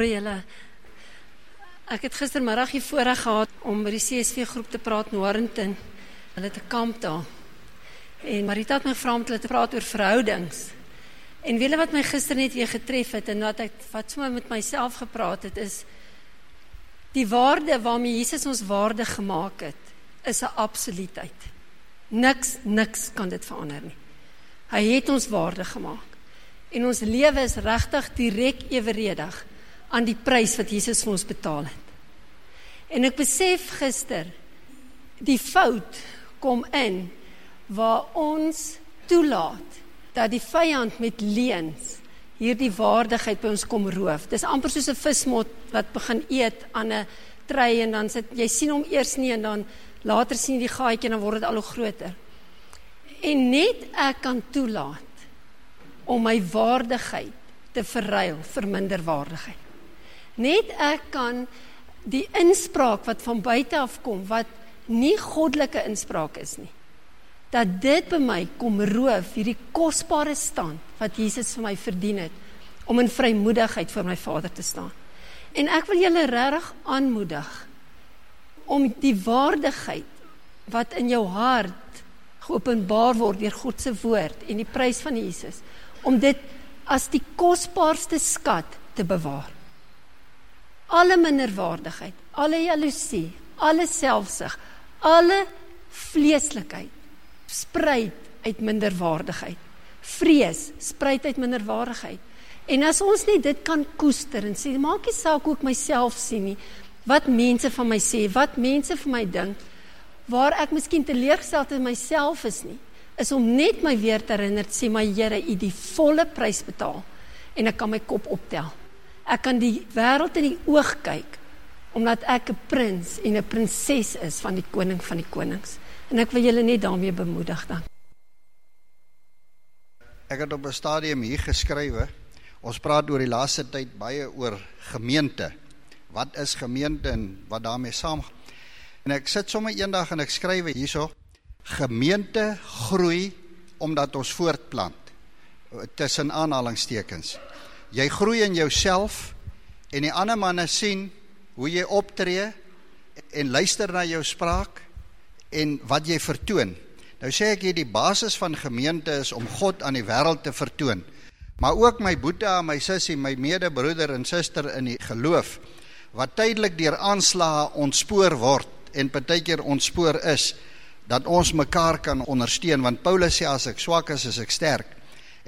Goeiemôre julle. Ek het gistermiddag hier voorreg gehad om by die CSV groep te praat in Warrington. Hulle het 'n kamp daar. En Marita het my gevra om te praat oor verhoudings. En wiele wat my gister net weer getref het en wat ek wat sommer met myself gepraat het is die waarde waarmee Jesus ons waarde gemaak het is 'n absoluutheid. Niks niks kan dit verander nie. Hy het ons waarde gemaak. En ons lewe is regtig direk eweredig aan die prys wat Jesus vir ons betaal het. En ek besef gister die fout kom in waar ons toelaat dat die vyand met leuns hierdie waardigheid by ons kom roof. Dis amper soos 'n vismot wat begin eet aan 'n trei en dan sit jy sien hom eers nie en dan later sien jy die gaatjie en dan word dit al hoe groter. En net ek kan toelaat om my waardigheid te verruil vir minder waardigheid. Net ek kan die inspraak wat van buite af kom wat nie goddelike inspraak is nie. Dat dit by my kom roof hierdie kosbare stand wat Jesus vir my verdien het om in vrymoedigheid voor my Vader te staan. En ek wil julle regtig aanmoedig om die waardigheid wat in jou hart geopenbaar word deur God se woord en die prys van Jesus om dit as die kosbaarste skat te bewaar. Alle minderwaardigheid, alle jaloesie, alle selfsug, alle vleeslikheid spruit uit minderwaardigheid. Vrees spruit uit minderwaardigheid. En as ons net dit kan koester en sê maak nie saak hoe ek myself sien nie, wat mense van my sê, wat mense vir my dink, waar ek miskien teleurgesteld in myself is nie is om net my weer te herinner sê my Here u die volle prys betaal en ek kan my kop optel. Ek kan die wêreld in die oog kyk omdat ek 'n prins en 'n prinses is van die koning van die konings. En ek wil julle net daarmee bemoedig dan. Ek het op 'n stadium hier geskrywe. Ons praat oor die laaste tyd baie oor gemeente. Wat is gemeente en wat daarmee saamgaan? En ek sit sommer eendag en ek skrywe hierso gemeente groei omdat ons voortplant tussen aanhalingstekens. Jy groei in jouself en die ander manne sien hoe jy optree en luister na jou spraak en wat jy vertoon. Nou sê ek hier die basis van gemeente is om God aan die wêreld te vertoon. Maar ook my boetie my sussie, my medebroeder en suster in die geloof wat tydelik deur aanslae ontspoor word en partykeer ontspoor is dat ons mekaar kan ondersteun want Paulus sê as ek swak is, is ek sterk.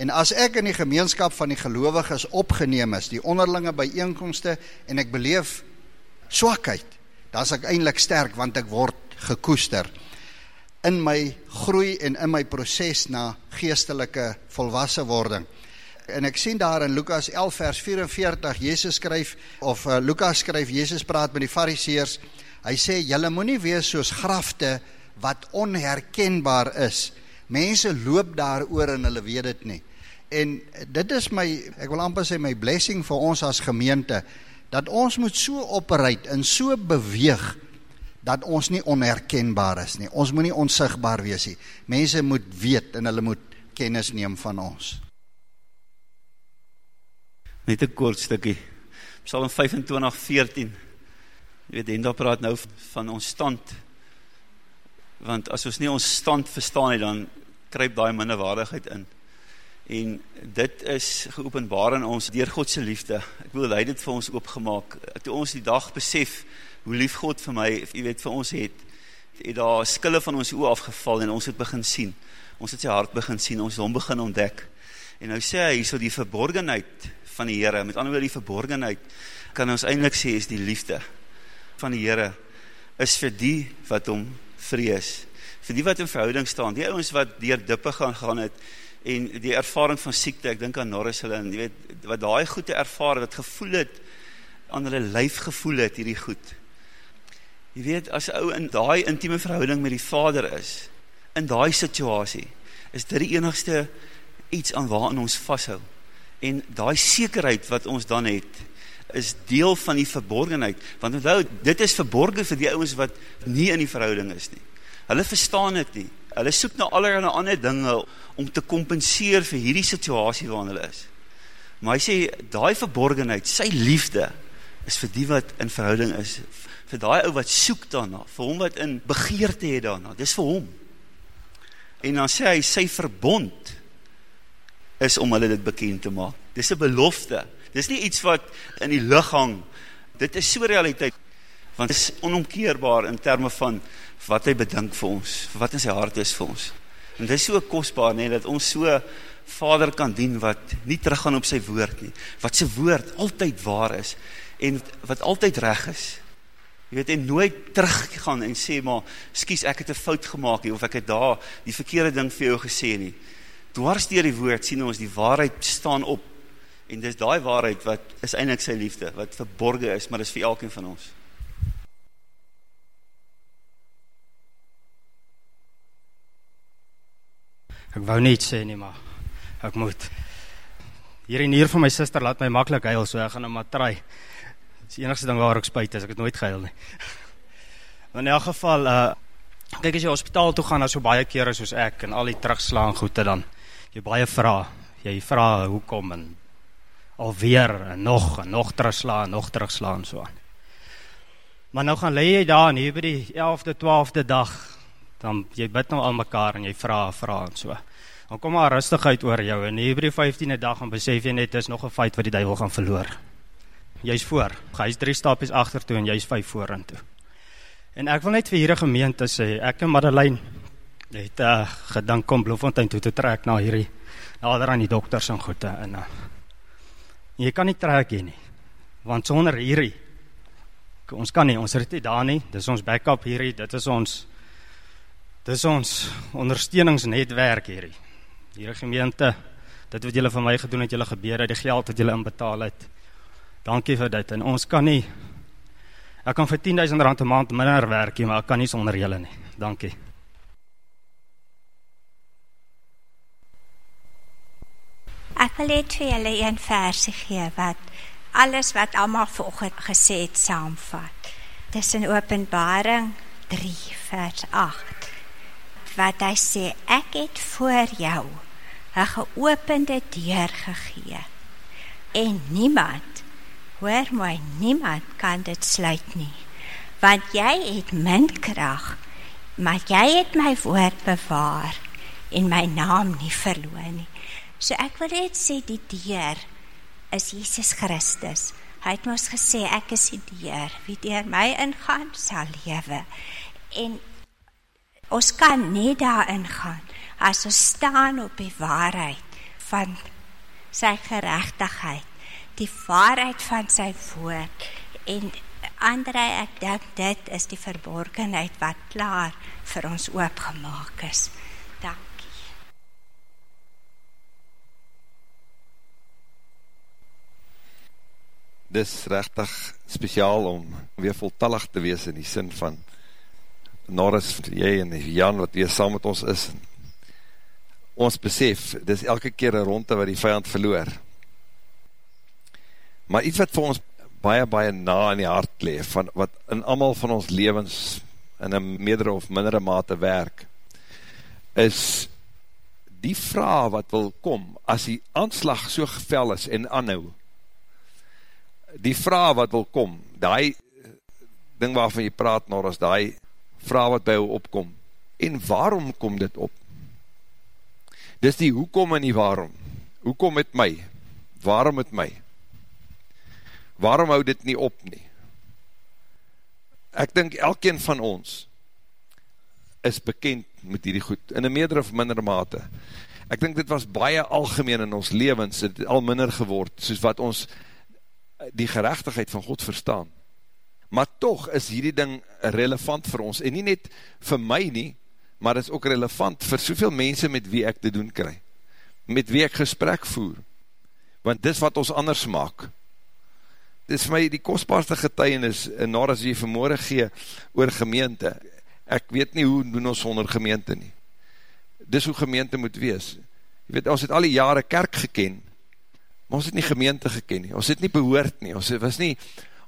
En as ek in die gemeenskap van die gelowiges opgeneem is, die onderlinge byeenkomste en ek beleef swakheid, dan is ek eintlik sterk want ek word gekoester in my groei en in my proses na geestelike volwasse wording. En ek sien daar in Lukas 11 vers 44 Jesus skryf of uh, Lukas skryf Jesus praat met die Fariseërs. Hy sê julle moenie wees soos grafte wat onherkenbaar is. Mense loop daaroor en hulle weet dit nie. En dit is my ek wil amper sê my blessing vir ons as gemeente dat ons moet so opereer en so beweeg dat ons nie onherkenbaar is nie. Ons moenie onsigbaar wees nie. Mense moet weet en hulle moet kennis neem van ons. Net 'n kort stukkie. Psalm 25:14. Jy weet, Henda praat nou van ons stand want as ons nie ons stand verstaan nie, dan kryp daai minderwaardigheid in. En dit is geopenbaar in ons deur God se liefde. Ek wil hy dit vir ons oopgemaak. Toe ons die dag besef hoe lief God vir my, jy weet vir ons het, het daar skille van ons oë afgeval en ons het begin sien. Ons het sy hart begin sien, ons hom begin ontdek. En nou sê hy hierso die verborgenheid van die Here, met ander woorde die verborgenheid kan ons eintlik sê is die liefde van die Here is vir die wat hom vrees. Vir die wat in verhouding staan, die ouens wat deur dippe gaan gaan het en die ervaring van siekte, ek dink aan Norris hulle en weet wat daai goeie ervaar wat gevoel het aan hulle lyf gevoel het hierdie goed. Jy weet as ou in daai intieme verhouding met die Vader is, in daai situasie, is dit die enigste iets aan waaraan ons vashou. En daai sekerheid wat ons dan het, is deel van die verborgenheid. Want onthou, dit is verborgen vir die ouens wat nie in die verhouding is nie. Hulle verstaan dit nie. Hulle soek na allerlei ander dinge om te kompenseer vir hierdie situasie waarin hulle is. Maar hy sê, die verborgenheid, sy liefde, is vir die wat in verhouding is, vir die ou wat soek daarna, vir hom wat in begeerte het daarna, dis vir hom. En dan sê hy, sy verbond is om hulle dit bekend te maak. Dis een belofte, dis nie iets wat in die lucht hang, dit is so realiteit, want dit is onomkeerbaar in termen van wat hy bedink vir ons, wat in sy hart is vir ons. En dit is so kostbaar, nie, dat ons so vader kan dien, wat nie teruggaan op sy woord nie, wat sy woord altyd waar is, en wat altyd reg is. Jy weet, en nooit teruggaan en sê, maar, skies, ek het een fout gemaakt, of ek het daar die verkeerde ding vir jou gesê nie. Dwars dier die woord, sien ons, die waarheid staan op, en dis die waarheid, wat is eindelijk sy liefde, wat verborgen is, maar is vir elkeen van ons. Ek wou nie sê nie, maar ek moet. Hier en hier van my suster laat my maklik huil, so ek gaan nou maar try. Dis die enigste ding waar ek spyt is, ek het nooit gehuil nie. Maar in elk geval, uh kyk as jy hospitaal toe gaan, as so baie kere soos ek en al die terugslaan goede dan jy baie vra. Jy vra hoekom en alweer en nog en nog terugslaan, nog terugslaan so aan. Maar nou gaan lê jy daar en hier by die 11de, 12de dag dan jy bid nou al mekaar en jy vra vra en so. Dan kom maar rustigheid oor jou en die 15de dag en besef jy net dis nog 'n feit wat die duiwel gaan verloor. Jy's voor. Hy's 3 stappies agtertoe en jy's 5 vorentoe. En ek wil net vir hierdie gemeente sê, ek en Madeleine het uh, gedink kom Bloemfontein toe te trek na hierdie nader aan die dokters en goede en uh, jy kan nie trek hier nie. Want sonder hierdie ons kan nie, ons het dit daar nie. Dis ons backup hierdie, dit is ons Dis ons ondersteuningsnetwerk hierdie. Hierdie gemeente, dit wat julle vir my gedoen het, julle gebede, die geld wat julle inbetaal het. Dankie vir dit. En ons kan nie ek kan vir 10000 rand 'n maand minder werk nie, maar ek kan nie sonder julle nie. Dankie. Ek wil net vir julle een versie gee wat alles wat almal vanoggend gesê het saamvat. Dis in Openbaring 3 vers 8 wat hy sê ek het voor jou 'n geopende deur gegee en niemand hoor my niemand kan dit sluit nie want jy het min krag maar jy het my woord bewaar en my naam nie verloor nie. So ek wil net sê die deur is Jesus Christus. Hy het ons gesê ek is die deur. Wie deur my ingaan sal lewe. En Ons kan nie daarin gaan as ons staan op die waarheid van sy geregtigheid, die waarheid van sy woord en Andre ek dink dit is die verborgenheid wat klaar vir ons oopgemaak is. Dankie. Dis regtig spesiaal om weer voltallig te wees in die sin van Norris, jy en Jan wat weer saam met ons is, ons besef, dit is elke keer een ronde wat die vijand verloor. Maar iets wat vir ons baie, baie na in die hart leef, van, wat in amal van ons levens in een meerdere of mindere mate werk, is die vraag wat wil kom, as die aanslag so gevel is en anhou, die vraag wat wil kom, die ding waarvan jy praat, Norris, die vraag wat by jou opkom. En waarom kom dit op? Dis die hoekom en die waarom. Hoekom met my? Waarom met my? Waarom hou dit nie op nie? Ek dink elkeen van ons is bekend met hierdie goed, in een meerdere of minder mate. Ek dink dit was baie algemeen in ons levens, het al minder geword, soos wat ons die gerechtigheid van God verstaan maar toch is hierdie ding relevant vir ons, en nie net vir my nie, maar is ook relevant vir soveel mense met wie ek te doen kry, met wie ek gesprek voer, want dis wat ons anders maak. Dis vir my die kostbaarste getuienis, en nadat as jy vanmorgen gee oor gemeente, ek weet nie hoe doen ons sonder gemeente nie. Dis hoe gemeente moet wees. Jy weet, ons het al die jare kerk geken, maar ons het nie gemeente geken nie, ons het nie behoord nie, ons was nie,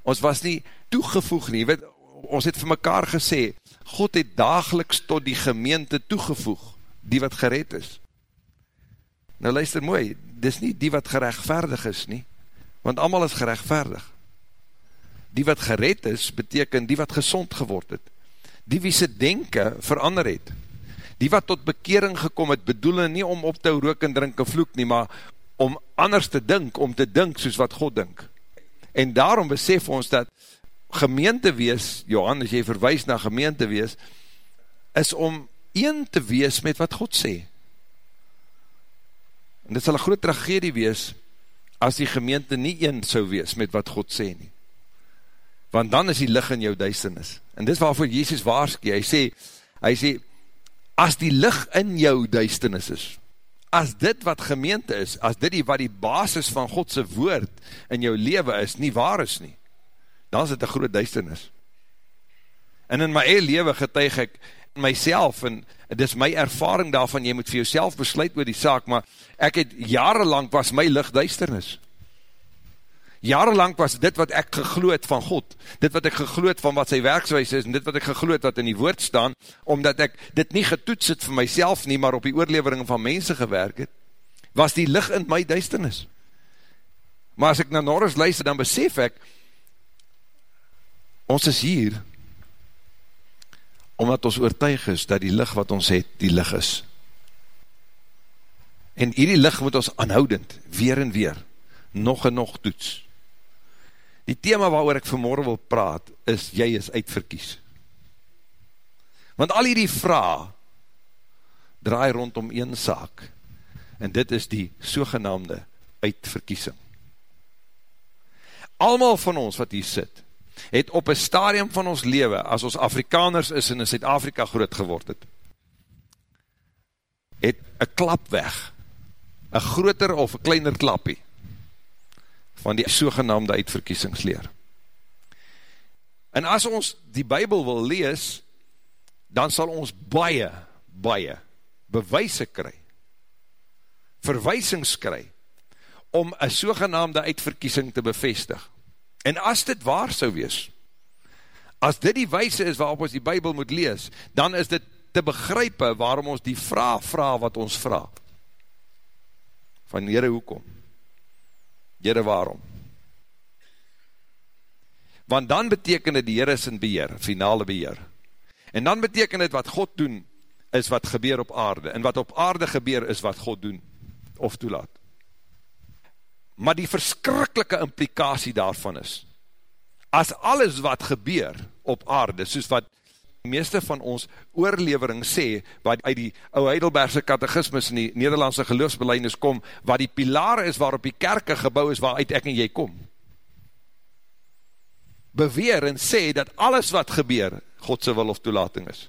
ons was nie toegevoeg nie, weet, ons het vir mekaar gesê, God het dageliks tot die gemeente toegevoeg, die wat gered is. Nou luister mooi, dis nie die wat gerechtvaardig is nie, want allemaal is gerechtvaardig. Die wat gered is, beteken die wat gezond geword het. Die wie sy denken verander het. Die wat tot bekering gekom het, bedoel nie om op te rook en drink en vloek nie, maar om anders te dink, om te dink soos wat God dink. En daarom besef ons dat gemeente wees, Johan, as jy verwijs na gemeente wees, is om een te wees met wat God sê. En dit sal een groot tragedie wees, as die gemeente nie een sou wees met wat God sê nie. Want dan is die lig in jou duisternis. En dit is waarvoor Jezus waarskie, hy sê, hy sê, as die lig in jou duisternis is, as dit wat gemeente is, as dit die wat die basis van Godse woord in jou leven is, nie waar is nie, dan is dit een groot duisternis. En in my eie leven getuig ek myself, en dit is my ervaring daarvan, jy moet vir jouself besluit oor die saak, maar ek het jarenlang was my licht duisternis jarenlang was dit wat ek gegloed van God, dit wat ek gegloed van wat sy werkswijs is, en dit wat ek gegloed wat in die woord staan, omdat ek dit nie getoets het vir myself nie, maar op die oorlevering van mense gewerk het, was die licht in my duisternis. Maar as ek na Norris luister, dan besef ek, ons is hier, omdat ons oortuig is, dat die licht wat ons het, die licht is. En hierdie licht moet ons aanhoudend, weer en weer, nog en nog toets. Die thema waar ek vanmorgen wil praat, is, jy is uitverkies. Want al hierdie vraag, draai rondom een saak, en dit is die sogenaamde uitverkiesing. Almal van ons wat hier sit, het op een stadium van ons leven, as ons Afrikaners is en in Zuid-Afrika groot geword het, het een klap weg, een groter of een kleiner klapie, van die sogenaamde uitverkiesingsleer. En as ons die Bijbel wil lees, dan sal ons baie, baie bewijse kry, verwijsings kry, om een sogenaamde uitverkiesing te bevestig. En as dit waar sou wees, as dit die wijse is waarop ons die Bijbel moet lees, dan is dit te begrype waarom ons die vraag vraag wat ons vraag. Van Heere, hoekom? Jere, waarom? Want dan beteken het die Heer is in beheer, finale beheer. En dan beteken het wat God doen, is wat gebeur op aarde. En wat op aarde gebeur, is wat God doen, of toelaat. Maar die verskrikkelike implikatie daarvan is, as alles wat gebeur op aarde, soos wat die meeste van ons oorlevering sê, wat uit die ou Heidelbergse kategismus in die Nederlandse geloofsbeleidings kom, wat die pilaar is waarop die kerke gebouw is, waaruit ek en jy kom. Beweer en sê dat alles wat gebeur, Godse wil of toelating is.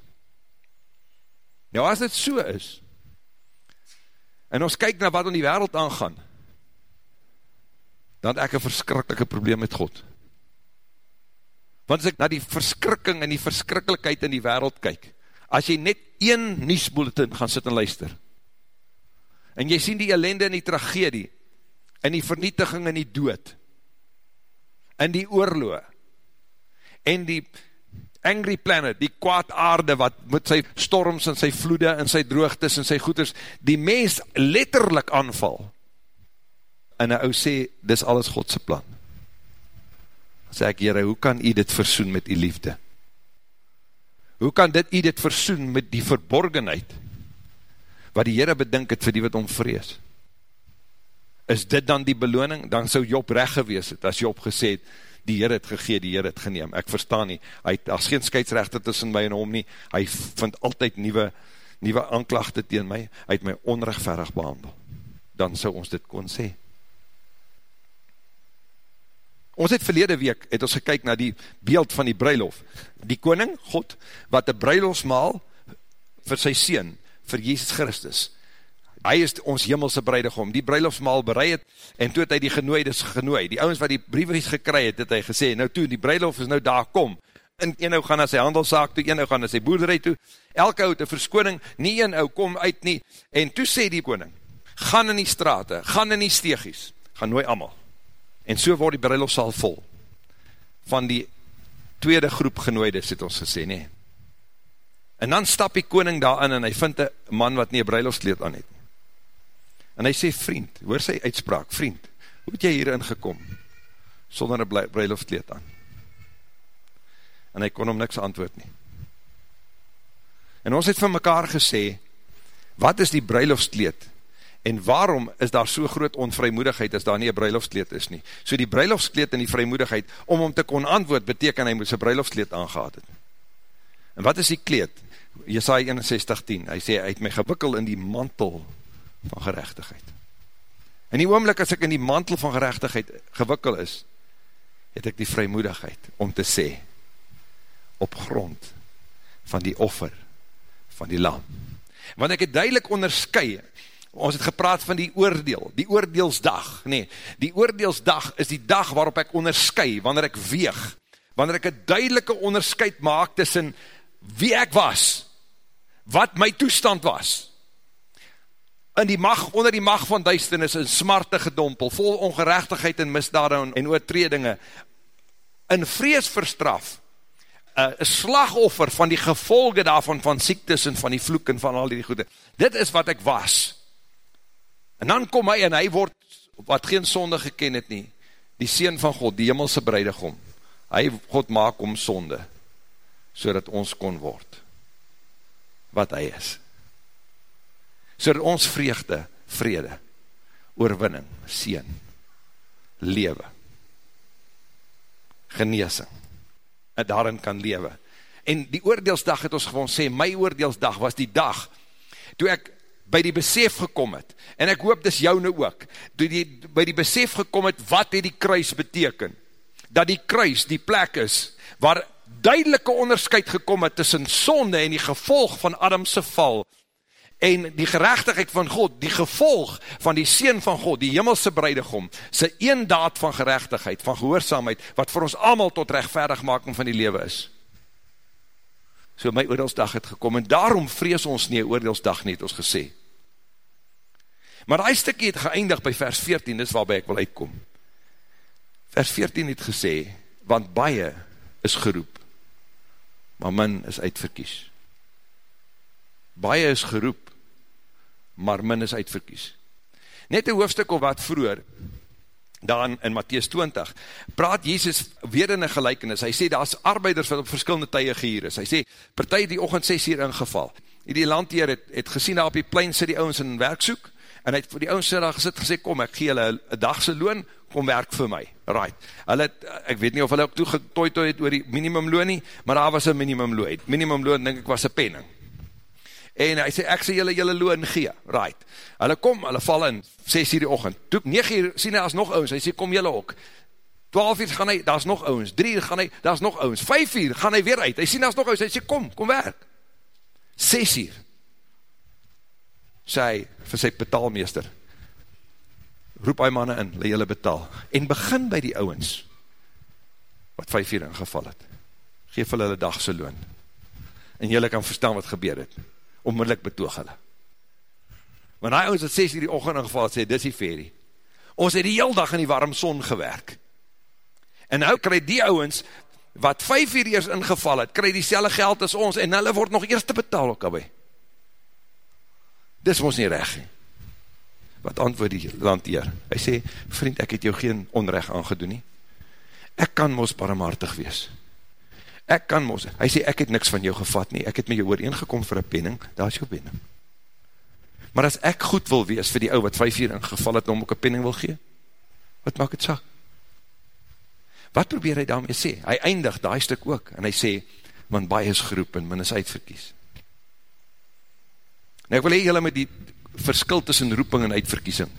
Nou as dit so is, en ons kyk na wat in die wereld aangaan, dan ek een verskrikkelike probleem met God. Want as ek na die verskrikking en die verskrikkelijkheid in die wereld kyk, as jy net een nieuwsbulletin gaan sit en luister, en jy sien die ellende en die tragedie, en die vernietiging en die dood, en die oorloe, en die angry planet, die kwaad aarde, wat met sy storms en sy vloede en sy droogtes en sy goeders, die mens letterlijk aanval, en hy ou sê, dis alles Godse plan, sê ek, Heere, hoe kan u dit versoen met die liefde? Hoe kan dit u dit versoen met die verborgenheid, wat die Heere bedink het vir die wat omvrees? Is dit dan die beloning? Dan sou Job recht gewees het, as Job gesê het, die Heere het gegee, die Heere het geneem. Ek verstaan nie, hy het as geen skeidsrechte tussen my en hom nie, hy vind altyd nieuwe, nieuwe aanklachte tegen my, hy het my onrechtverig behandel. Dan sou ons dit kon sê. Ons het verlede week, het ons gekyk na die beeld van die bruilof. Die koning, God, wat die bruilofsmaal vir sy sien, vir Jesus Christus. Hy is ons hemelse bruidegom, die bruilofsmaal bereid het, en toe het hy die genooides genooi. Die ouwens wat die briefies gekry het, het hy gesê, nou toe, die bruilof is nou daar kom. En een ou gaan na sy handelszaak toe, een ou gaan na sy boerderij toe, elke ou het een verskoning, nie een ou kom uit nie, en toe sê die koning, gaan in die straten, gaan in die steegies, gaan nooi allemaal En so word die bruilofsaal vol. Van die tweede groep genooides, het ons gesê, nee. En dan stap die koning daarin en hy vind een man wat nie een bruilofskleed aan het. En hy sê, vriend, hoor sy uitspraak, vriend, hoe het jy hierin gekom, sonder een bruiloftkleed aan? En hy kon hom niks antwoord nie. En ons het van mekaar gesê, wat is die bruiloftkleed? En waarom is daar so groot onvrymoedigheid as daar nie een bruiloftkleed is nie? So die bruiloftkleed en die vrymoedigheid, om hom te kon antwoord, beteken hy moet sy bruiloftkleed aangehad het. En wat is die kleed? Jesaja 61:10. Hy sê hy het my gewikkel in die mantel van geregtigheid. In die oomblik as ek in die mantel van geregtigheid gewikkel is, het ek die vrymoedigheid om te sê op grond van die offer van die lam. Want ek het duidelik onderskei, ons het gepraat van die oordeel, die oordeelsdag, nee, die oordeelsdag is die dag waarop ek onderskei, wanneer ek weeg, wanneer ek een duidelike onderscheid maak tussen wie ek was, wat my toestand was, in die mag, onder die mag van duisternis, in smarte gedompel, vol ongerechtigheid en misdade en, en oortredinge, in vrees verstraf, een uh, slagoffer van die gevolge daarvan, van siektes en van die vloek en van al die goede. Dit is wat ek was. En dan kom hy en hy word, wat geen sonde geken het nie, die Seen van God, die hemelse breidegom. Hy, God maak om sonde, so ons kon word, wat hy is so ons vreugde, vrede, oorwinning, sien, lewe, geneesing, en daarin kan lewe. En die oordeelsdag het ons gewoon sê, my oordeelsdag was die dag, toe ek by die besef gekom het, en ek hoop dis jou nou ook, toe die by die besef gekom het, wat het die kruis beteken, dat die kruis die plek is, waar duidelike onderscheid gekom het, tussen sonde en die gevolg van Adamse val, en die gerechtigheid van God, die gevolg van die Seen van God, die hemelse breidegom, sy een daad van gerechtigheid, van gehoorzaamheid, wat vir ons allemaal tot rechtvaardigmaking van die lewe is. So my oordeelsdag het gekom, en daarom vrees ons nie oordeelsdag nie, het ons gesê. Maar die stikkie het geëindig by vers 14, dis waarby ek wil uitkom. Vers 14 het gesê, want baie is geroep, maar min is uitverkies. Baie is geroep, maar min is uitverkies. Net een hoofdstuk of wat vroeger, dan in Matthäus 20, praat Jezus weer in een gelijkenis. Hy sê, daar is arbeiders wat op verskillende tye gehier is. Hy sê, partij die ochend 6 uur ingeval. Die landheer het, het gesien daar op die plein sit die ouwens in werk soek, en hy het vir die ouwens daar gesit gesê, kom, ek gee hulle een dagse loon, kom werk vir my. Right. Hulle het, ek weet nie of hulle ook toegetooi het oor die minimumloon nie, maar daar was een minimumloon. Minimumloon, denk ek, was een penning. En hy sê, ek sê julle julle loon gee, right, hulle kom, hulle val in, 6 uur die ochend, toe 9 uur, sien hy, as nog ouwens, hy sê, kom julle ook, 12 uur gaan hy, daar is nog ouwens, 3 uur gaan hy, daar is nog ouwens, 5 uur gaan hy weer uit, hy sien, daar is nog ouwens, hy sê, kom, kom werk, 6 uur, sê hy, vir sy betaalmeester, roep hy manne in, leid julle betaal, en begin by die ouwens, wat 5 uur ingeval het, geef hulle hulle dagse loon, en julle kan verstaan wat gebeur het, onmiddellik betoog hulle. Want hy ons het 6 uur die ochend ingeval, sê, dis die ferie. Ons het die heel dag in die warm son gewerk. En nou krij die ouwens, wat 5 uur eers ingeval het, krij die selle geld as ons, en hulle word nog eerst te betaal ook alweer. Dis ons nie recht. Wat antwoord die landheer? Hy sê, vriend, ek het jou geen onrecht aangedoen nie. Ek kan mos barmhartig wees ek kan mos, hy sê, ek het niks van jou gevat nie, ek het met jou ooreengekom vir een penning, daar is jou penning. Maar as ek goed wil wees vir die ou wat vijf uur ingeval het, om ook een penning wil gee, wat maak het sak? Wat probeer hy daarmee sê? Hy eindig die stuk ook, en hy sê, want baie is geroep en min is uitverkies. Nou ek wil hee julle met die verskil tussen roeping en uitverkiesing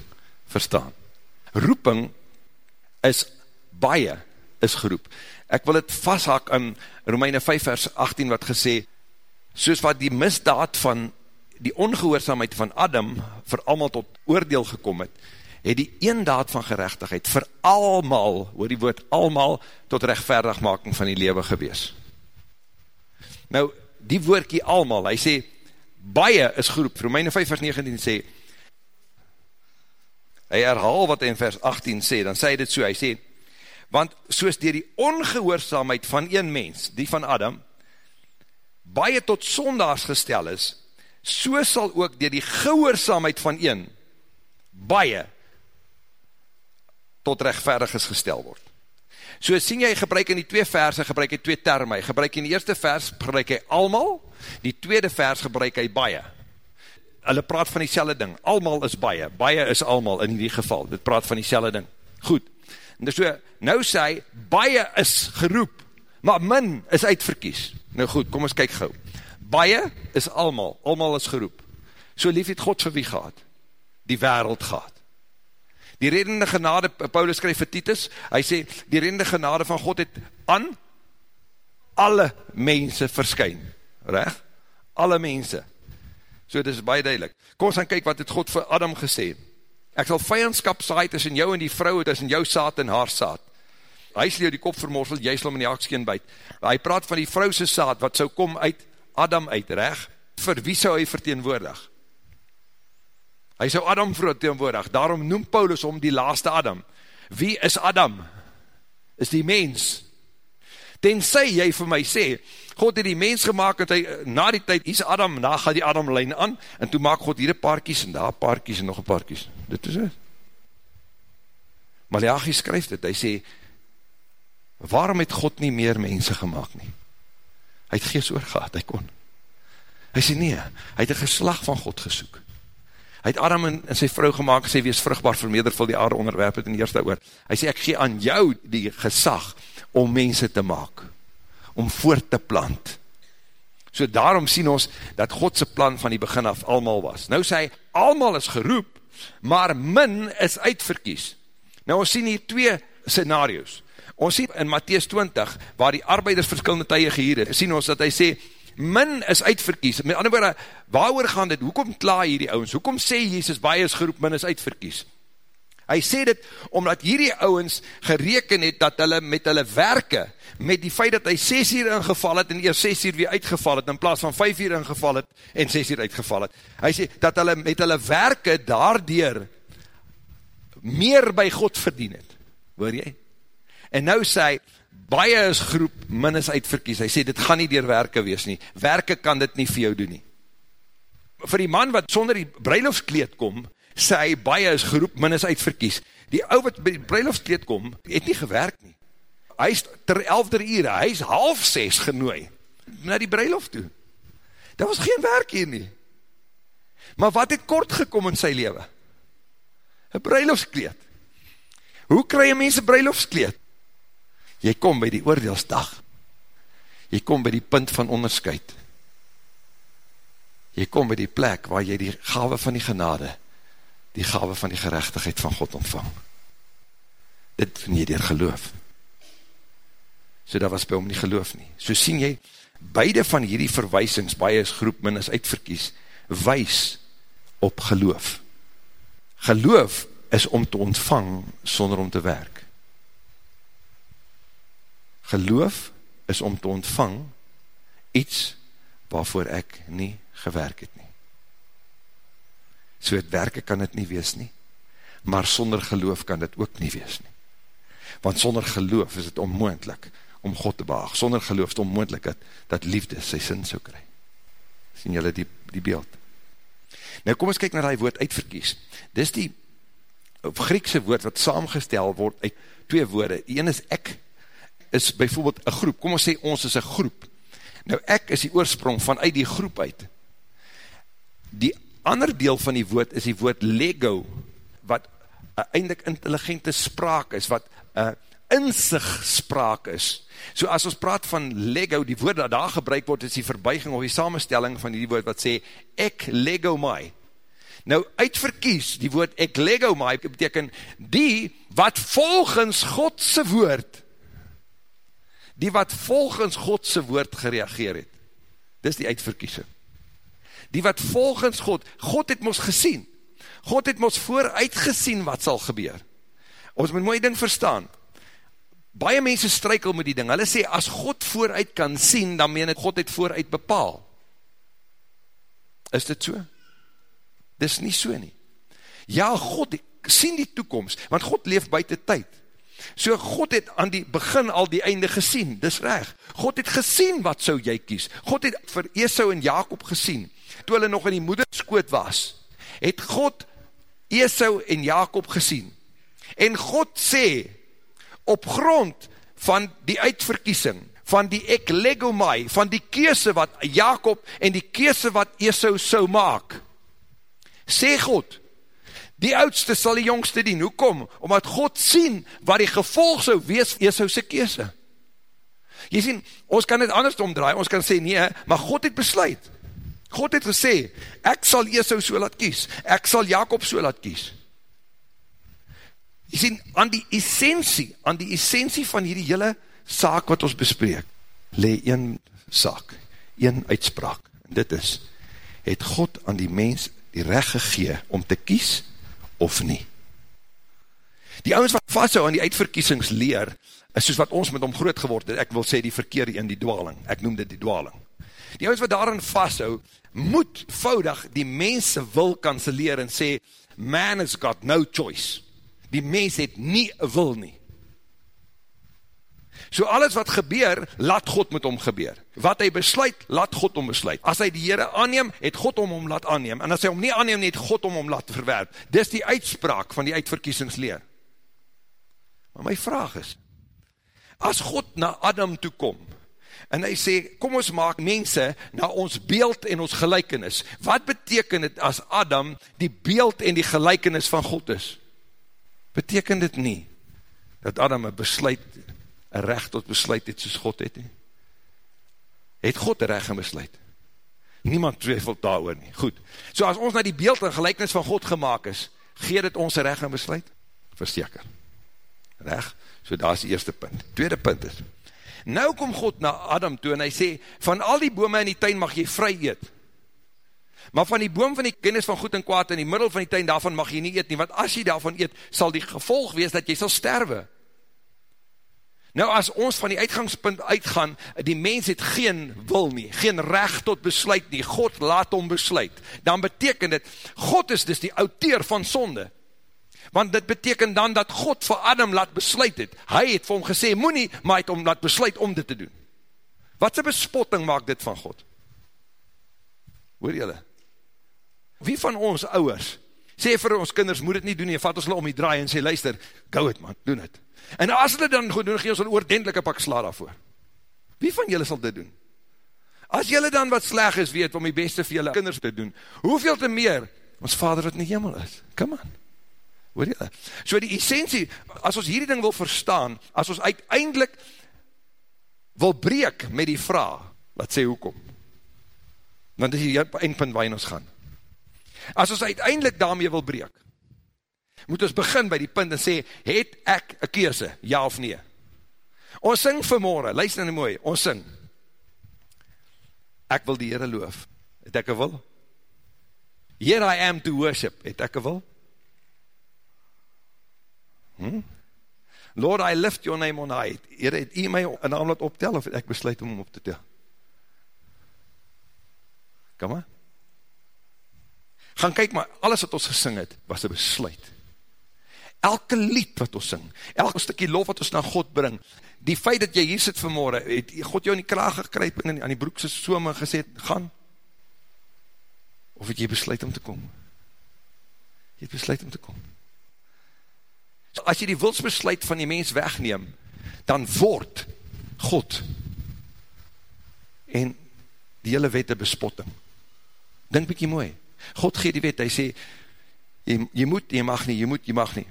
verstaan. Roeping is baie is geroep ek wil het vasthak aan Romeine 5 vers 18 wat gesê, soos wat die misdaad van die ongehoorzaamheid van Adam vir allemaal tot oordeel gekom het, het die een daad van gerechtigheid vir almal, hoor die woord almal, tot rechtverdigmaking van die lewe gewees. Nou, die woordkie almal, hy sê, baie is geroep, Romeine 5 vers 19 sê, hy herhaal wat hy in vers 18 sê, dan sê hy dit so, hy sê, want soos dier die ongehoorzaamheid van een mens, die van Adam, baie tot sondags gestel is, so sal ook dier die gehoorzaamheid van een, baie, tot rechtvaardig is gestel word. So sien jy, gebruik in die twee verse, gebruik hy twee termen, gebruik in die eerste vers, gebruik hy almal, die tweede vers gebruik hy baie. Hulle praat van die ding, almal is baie, baie is almal in die geval, dit praat van die ding. Goed, en so, nou sê hy, baie is geroep, maar min is uitverkies. Nou goed, kom ons kyk gauw. Baie is almal, almal is geroep. So lief het God vir wie gaat? Die wereld gaat. Die reddende genade, Paulus skryf vir Titus, hy sê, die reddende genade van God het aan alle mense verskyn. Reg? Alle mense. So dit is baie duidelik. Kom ons gaan kyk wat het God vir Adam gesê. Ek sal vijandskap saai tussen jou en die vrou, tussen jou saad en haar saad. Hy sal jou die kop vermorsel, jy sal hom in die hakskeen byt. Hy praat van die vrouwse saad, wat sou kom uit Adam uit, reg? Vir wie sou hy verteenwoordig? Hy sou Adam verteenwoordig, daarom noem Paulus om die laaste Adam. Wie is Adam? Is die mens. Tenzij jy vir my sê, God het die mens gemaakt, en hy, na die tyd, is Adam, na gaat die Adam lijn aan, en toe maak God hier een paar kies, en daar een paar kies, en nog een paar kies. Dit is het. Malachi skryf dit, hy sê, waarom het God nie meer mense gemaakt nie? Hy het gees oorgaat, hy kon. Hy sê nie, hy het een geslag van God gesoek. Hy het Adam en, en sy vrou gemaakt, sê, wees vrugbaar, vermeerder, vul die aarde onderwerp het in die eerste oor. Hy sê, ek gee aan jou die gesag om mense te maak, om voort te plant. So daarom sien ons, dat Godse plan van die begin af allemaal was. Nou sê hy, allemaal is geroep, maar min is uitverkies. Nou ons sien hier twee scenario's. Ons sien in Matthäus 20, waar die arbeiders verskillende tye gehier het, sien ons dat hy sê, min is uitverkies. Met ander woorde, waar gaan dit? Hoekom kla hierdie ouwens? Hoekom sê Jesus, baie is geroep, min is uitverkies? Hy sê dit, omdat hierdie ouwens gereken het, dat hulle met hulle werke, met die feit dat hy 6 uur ingeval het, en eers 6 uur weer uitgeval het, in plaas van 5 uur ingeval het, en 6 uur uitgeval het. Hy sê, dat hulle met hulle werke daardoor meer by God verdien het. Hoor jy? En nou sê hy, baie is groep, min is uitverkies. Hy sê, dit gaan nie dier werke wees nie. Werke kan dit nie vir jou doen nie. Vir die man wat sonder die bruilofskleed kom, sê hy, baie is groep, min is uitverkies. Die ou wat by die bruilofskleed kom, het nie gewerk nie. Hy is ter elfder ure, hy is half ses genooi, na die bruilof toe. Daar was geen werk hier nie. Maar wat het kort gekom in sy leven? Een bruilofskleed. Hoe krij een mens een bruilofskleed? Jy kom by die oordeelsdag. Jy kom by die punt van onderscheid. Jy kom by die plek waar jy die gave van die genade, die gave van die gerechtigheid van God ontvang. Dit vind jy dier geloof. So dat was by hom nie geloof nie. So sien jy, beide van hierdie verwysings, baie is groep, min is uitverkies, wys op geloof. Geloof is om te ontvang sonder om te werk. Geloof is om te ontvang iets waarvoor ek nie gewerk het nie. So het werke kan het nie wees nie, maar sonder geloof kan dit ook nie wees nie. Want sonder geloof is het onmoendlik om God te behaag. Sonder geloof is het onmoendlik dat, dat liefde sy sin so kry. Sien julle die, die beeld? Nou kom ons kyk na die woord uitverkies. Dis die Griekse woord wat saamgestel word uit twee woorde. Die een is ek is bijvoorbeeld een groep, kom ons sê ons is een groep, nou ek is die oorsprong vanuit die groep uit, die ander deel van die woord is die woord Lego, wat eindelijk intelligente spraak is, wat uh, inzicht spraak is, so as ons praat van Lego, die woord dat daar gebruik word, is die verbuiging of die samenstelling van die woord wat sê, ek Lego my, nou uitverkies, die woord ek Lego my, beteken die wat volgens Godse woord, die wat volgens Godse woord gereageer het. Dis die uitverkiesing. Die wat volgens God, God het ons gesien, God het ons vooruit gesien wat sal gebeur. Ons moet mooi ding verstaan, baie mense strykel met die ding, hulle sê, as God vooruit kan sien, dan meen het, God het vooruit bepaal. Is dit so? Dis nie so nie. Ja, God sien die toekomst, want God leef buiten tyd. So God het aan die begin al die einde gesien, dis reg. God het gesien wat sou jy kies. God het vir Esau en Jacob gesien, toe hulle nog in die moederskoot was, het God Esau en Jacob gesien. En God sê, op grond van die uitverkiesing, van die eklegomai, van die keuse wat Jacob en die keuse wat Esau sou maak, sê God, die oudste sal die jongste dien. Hoekom? Omdat God sien wat die gevolg sou wees Esau se keuse. Jy sien, ons kan dit anders omdraai, ons kan sê nee, maar God het besluit. God het gesê, ek sal Esau so laat kies, ek sal Jacob so laat kies. Jy sien, aan die essentie, aan die essentie van hierdie hele saak wat ons bespreek, le een saak, een uitspraak, en dit is, het God aan die mens die recht gegee om te kies of nie. Die ouwens wat vasthou aan die uitverkiesingsleer, is soos wat ons met hom groot geword het, ek wil sê die verkeerde in die dwaling, ek noem dit die dwaling. Die ouwens wat daarin vasthou, moet voudig die mense wil kanseleer en sê, man has got no choice. Die mens het nie wil nie. So alles wat gebeur, laat God met hom gebeur. Wat hy besluit, laat God hom besluit. As hy die Heere aanneem, het God hom om laat aanneem. En as hy hom nie aanneem, het God hom om laat verwerp. Dis die uitspraak van die uitverkiesingsleer. Maar my vraag is, as God na Adam toe kom, en hy sê, kom ons maak mense na ons beeld en ons gelijkenis. Wat beteken het as Adam die beeld en die gelijkenis van God is? Beteken dit nie, dat Adam een besluit, een recht tot besluit het soos God het nie? Het God een recht en besluit? Niemand twijfelt daar oor nie. Goed, so as ons na die beeld en gelijkenis van God gemaakt is, gee dit ons een recht en besluit? Versteker. Recht? So daar is die eerste punt. Tweede punt is, Nou kom God na Adam toe en hy sê, van al die bome in die tuin mag jy vry eet. Maar van die boom van die kennis van goed en kwaad in die middel van die tuin, daarvan mag jy nie eet nie, want as jy daarvan eet, sal die gevolg wees dat jy sal sterwe. Nou as ons van die uitgangspunt uitgaan, die mens het geen wil nie, geen recht tot besluit nie, God laat hom besluit, dan beteken dit, God is dus die auteur van sonde, want dit beteken dan dat God vir Adam laat besluit het, hy het vir hom gesê, moet nie, maar hy het hom laat besluit om dit te doen. Wat sy bespotting maak dit van God? Hoor jylle? Wie van ons ouwers, sê vir ons kinders, moet dit nie doen nie, vat ons hulle om die draai en sê, luister, gou het man, doen het. En as hulle dan goed doen, gee ons een oordentelike pak sla daarvoor. Wie van julle sal dit doen? As julle dan wat sleg is weet, om die beste vir julle kinders te doen, hoeveel te meer, ons vader wat in die hemel is, come on. Hoor jy? So die essentie, as ons hierdie ding wil verstaan, as ons uiteindelik wil breek met die vraag, wat sê hoekom? Want dit is die eindpunt waarin ons gaan. As ons uiteindelik daarmee wil breek, moet ons begin by die punt en sê, het ek een keuse, ja of nee? Ons sing vanmorgen, luister nou mooi, ons sing, ek wil die Heere loof, het ek een wil? Here I am to worship, het ek een wil? Hmm? Lord, I lift your name on high. Heer, het u my naam laat optel, of ek besluit om hom op te tel? Kom maar. Gaan kyk maar, alles wat ons gesing het, was een besluit. Elke lied wat ons sing, elke stukkie lof wat ons na God bring, die feit dat jy hier sit vanmorgen, het God jou in die kraag gekryp en aan die broekse soome gesê, gaan, of het jy besluit om te kom? Jy het besluit om te kom as jy die wilsbesluit van die mens wegneem, dan word God en die hele wette bespotting. Dink bykie mooi. God gee die wet, hy sê, jy, jy moet, jy mag nie, jy moet, jy mag nie.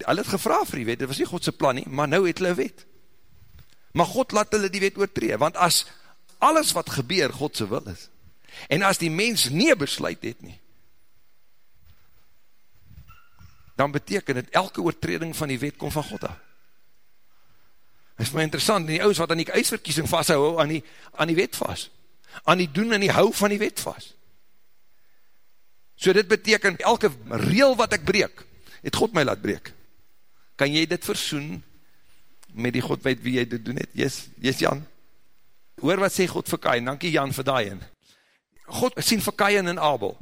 Hulle het gevra vir die wet, dit was nie Godse plan nie, maar nou het hulle wet. Maar God laat hulle die wet oortree, want as alles wat gebeur Godse wil is, en as die mens nie besluit het nie, dan beteken het elke oortreding van die wet kom van God af. Het is my interessant, die ouds wat aan die uitverkiesing vasthou, aan die, aan die wet vast. Aan die doen en die hou van die wet vast. So dit beteken, elke reel wat ek breek, het God my laat breek. Kan jy dit versoen met die God weet wie jy dit doen het? Yes, yes Jan. Hoor wat sê God vir Kain, dankie Jan vir daai. God sien vir Kain en Abel.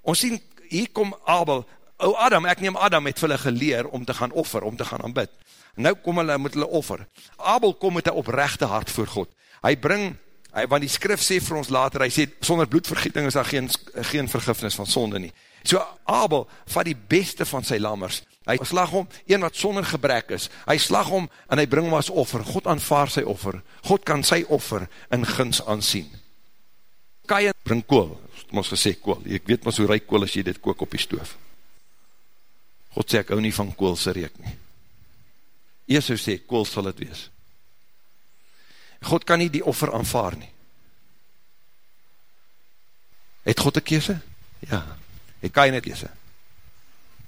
Ons sien, hier kom Abel, ou Adam, ek neem Adam het vir hulle geleer om te gaan offer, om te gaan aanbid. Nou kom hulle met hulle offer. Abel kom met een oprechte hart voor God. Hy bring Hy, want die skrif sê vir ons later, hy sê, sonder bloedvergieting is daar geen, geen vergifnis van sonde nie. So Abel vat die beste van sy lammers, hy slag om, een wat sonder gebrek is, hy slag om en hy bring hom as offer, God aanvaar sy offer, God kan sy offer in guns aansien. Kain bring kool, ons gesê kool, ek weet maar so rijk kool as jy dit kook op die stoof. God sê ek hou nie van kool sy reek nie. Eers so sê, kool sal het wees. God kan nie die offer aanvaar nie. Het God een kese? Ja. Het Kain het kese?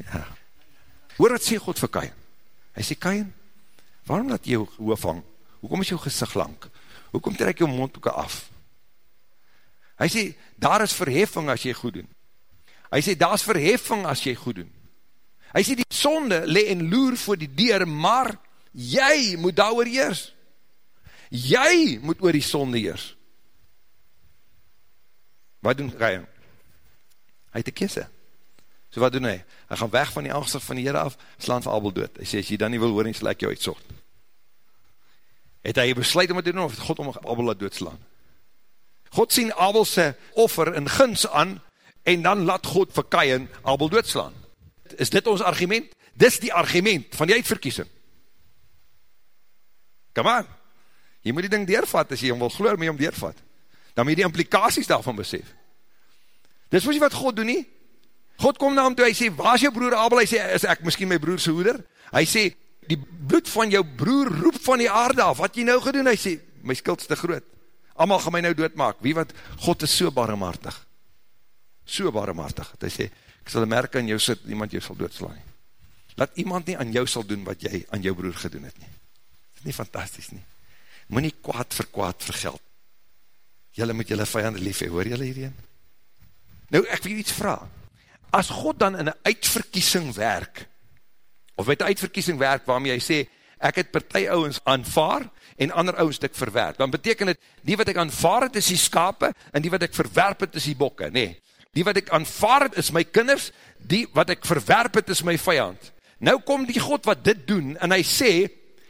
Ja. Hoor wat sê God vir Kain? Hy sê, Kain, waarom laat jy jou hoof hang? Hoekom is jou gezicht lang? Hoekom trek jou mondhoeken af? Hy sê, daar is verheffing as jy goed doen. Hy sê, daar is verheffing as jy goed doen. Hy sê, die sonde le en loer voor die deur, maar jy moet daar oor heers. Jy moet oor die sonde heers. Wat doen Ryan? Hy het een kese. So wat doen hy? Hy gaan weg van die aangezicht van die Heere af, slaan van Abel dood. Hy sê, as jy dan nie wil hoor, nie sal ek jou uitzocht. Het hy besluit om het doen, of het God om Abel laat doodslaan? God sien Abelse offer in guns aan, en dan laat God vir Kain Abel doodslaan. Is dit ons argument? Dis die argument van die uitverkiesing. Come on! Jy moet die ding deurvat, as jy hom wil gloor mee om deurvat. Dan moet jy die implikaties daarvan besef. Dis wat jy wat God doen nie. God kom na hom toe, hy sê, waar is jou broer Abel? Hy sê, is ek miskien my broerse hoeder? Hy sê, die bloed van jou broer roep van die aarde af. Wat jy nou gedoen? Hy sê, my skuld is te groot. Amal gaan my nou doodmaak. Wie wat, God is so barmhartig. So barmhartig. Hy sê, ek sal merk aan jou sit, iemand jou sal doodslaan. Laat iemand nie aan jou sal doen wat jy aan jou broer gedoen het nie. Is nie fantastisch nie moet nie kwaad vir kwaad vir geld. Julle moet julle vijande lief hee, hoor julle hierin? Nou, ek wil iets vraag. As God dan in een uitverkiesing werk, of met een uitverkiesing werk waarmee hy sê, ek het partij ouwens aanvaar, en ander ouwens ek verwerp, dan beteken het, die wat ek aanvaar het is die skape, en die wat ek verwerp het is die bokke, nee. Die wat ek aanvaar het is my kinders, die wat ek verwerp het is my vijand. Nou kom die God wat dit doen, en hy sê,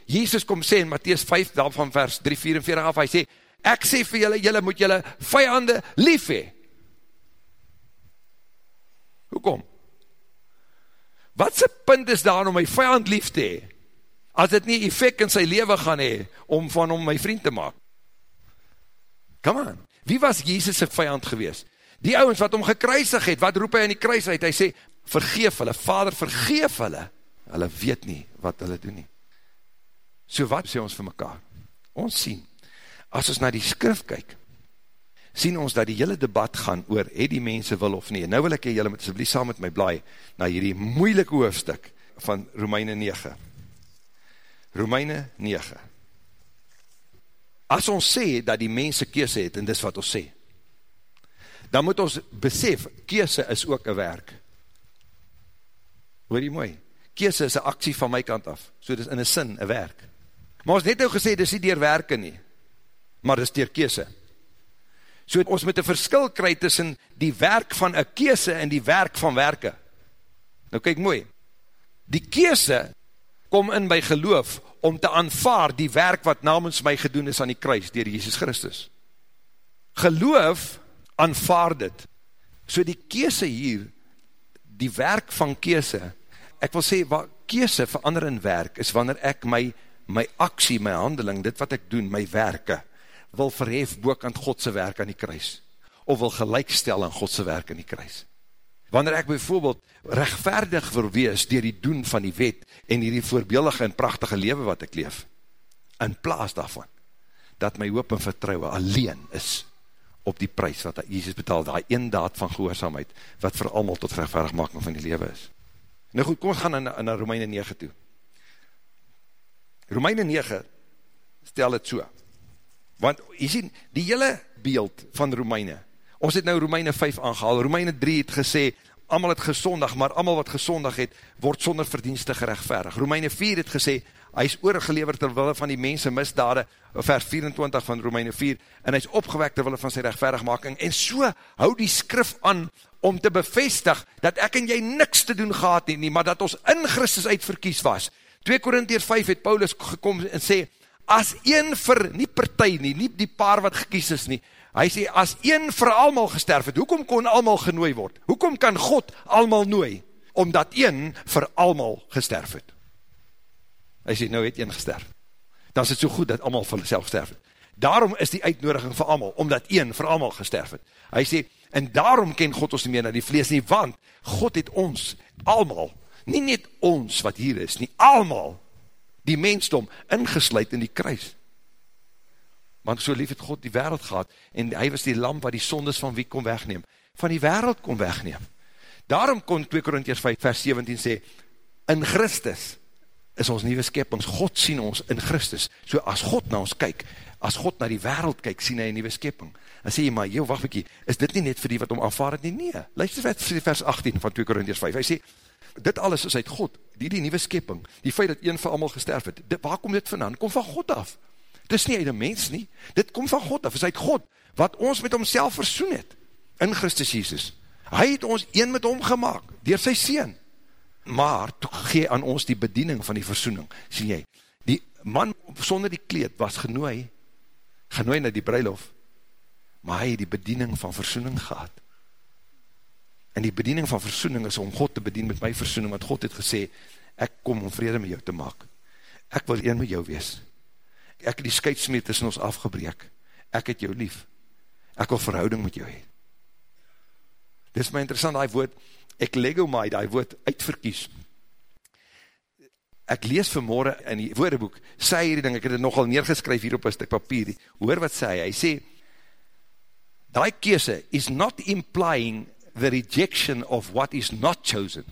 Jesus kom sê in Matthäus 5, daarvan vers 3, 44 af, hy sê, ek sê vir julle, julle moet julle vijande lief hee. Hoekom? Wat sy punt is daar om my vijand lief te hee? As dit nie effect in sy leven gaan hee, om van om my vriend te maak. Come on, wie was Jesus vijand gewees? Die ouwens wat om gekruisig het, wat roep hy in die kruis uit? Hy sê, vergeef hulle, vader vergeef hulle. Hulle weet nie wat hulle doen nie. So wat sê ons vir mekaar? Ons sien, as ons na die skrif kyk, sien ons dat die hele debat gaan oor, het die mense wil of nie. Nou wil ek julle met asblief saam met my blaai, na hierdie moeilike hoofdstuk van Romeine 9. Romeine 9. As ons sê dat die mense kees het, en dis wat ons sê, dan moet ons besef, kees is ook een werk. Hoor jy mooi? Kees is een aksie van my kant af, so dis in een sin, een werk. Maar ons net nou gesê, dis nie dier werke nie, maar dis dier kese. So ons moet een verskil kry tussen die werk van een kese en die werk van werke. Nou kyk mooi, die kese kom in by geloof om te aanvaar die werk wat namens my gedoen is aan die kruis, dier Jesus Christus. Geloof aanvaar dit. So die kese hier, die werk van kese, ek wil sê, wat kese verander in werk, is wanneer ek my my aksie, my handeling, dit wat ek doen, my werke, wil verhef boek aan Godse werk aan die kruis, of wil gelijkstel aan Godse werk aan die kruis. Wanneer ek bijvoorbeeld rechtvaardig wil wees dier die doen van die wet en die voorbeeldige en prachtige leven wat ek leef, in plaas daarvan, dat my hoop en vertrouwe alleen is op die prijs wat Jesus betaal, die een daad van gehoorzaamheid, wat vir allemaal tot rechtvaardigmaking van die leven is. Nou goed, kom ons gaan na, na Romeine 9 toe. Romeine 9 stel het so. Want, jy sien, die hele beeld van Romeine, ons het nou Romeine 5 aangehaal, Romeine 3 het gesê, allemaal het gesondag, maar allemaal wat gesondag het, word sonder verdienste gerechtverig. Romeine 4 het gesê, hy is oorgeleverd terwille van die mense misdade, vers 24 van Romeine 4, en hy is opgewekt terwille van sy rechtverigmaking, en so hou die skrif aan, om te bevestig, dat ek en jy niks te doen gehad nie, maar dat ons in Christus uitverkies was, 2 Korintiërs 5 het Paulus gekom en sê, as een vir, nie partij nie, nie die paar wat gekies is nie, hy sê, as een vir almal gesterf het, hoekom kon almal genooi word? Hoekom kan God almal nooi? Omdat een vir almal gesterf het. Hy sê, nou het een gesterf. Dan is het so goed dat almal vir self sterf het. Daarom is die uitnodiging vir almal, omdat een vir almal gesterf het. Hy sê, en daarom ken God ons nie meer na die vlees nie, want God het ons, almal, nie net ons wat hier is, nie almal, die mensdom, ingesluid in die kruis. Want so lief het God die wereld gehad, en hy was die lam wat die sondes van wie kon wegneem, van die wereld kon wegneem. Daarom kon 2 Korintiërs 5 vers 17 sê, in Christus is ons nieuwe skepings, God sien ons in Christus, so as God na ons kyk, as God na die wereld kyk, sien hy een nieuwe skeping. Dan sê jy, maar jou, wacht bykie, is dit nie net vir die wat om aanvaard het nie? Nee, luister vers 18 van 2 Korintiërs 5, hy sê, dit alles is uit God, die die nieuwe skeping, die feit dat een vir allemaal gesterf het, dit, waar kom dit vandaan? Kom van God af. Dit is nie uit een mens nie, dit kom van God af, is uit God, wat ons met homself versoen het, in Christus Jesus. Hy het ons een met hom gemaakt, dier sy Seen. Maar, toe gee aan ons die bediening van die versoening, sien jy, die man sonder die kleed was genooi, genooi na die bruiloft, maar hy het die bediening van versoening gehad. En die bediening van versoening is om God te bedien met my versoening, want God het gesê, ek kom om vrede met jou te maak. Ek wil een met jou wees. Ek het die skeidsmeet tussen ons afgebreek. Ek het jou lief. Ek wil verhouding met jou hee. Dit is my interessant, die woord, ek lego my, die woord uitverkies. Ek lees vanmorgen in die woordeboek, sê hierdie ding, ek het het nogal neergeskryf hier op een stuk papier, hoor wat sê hy, hy sê, die kese is not implying the rejection of what is not chosen,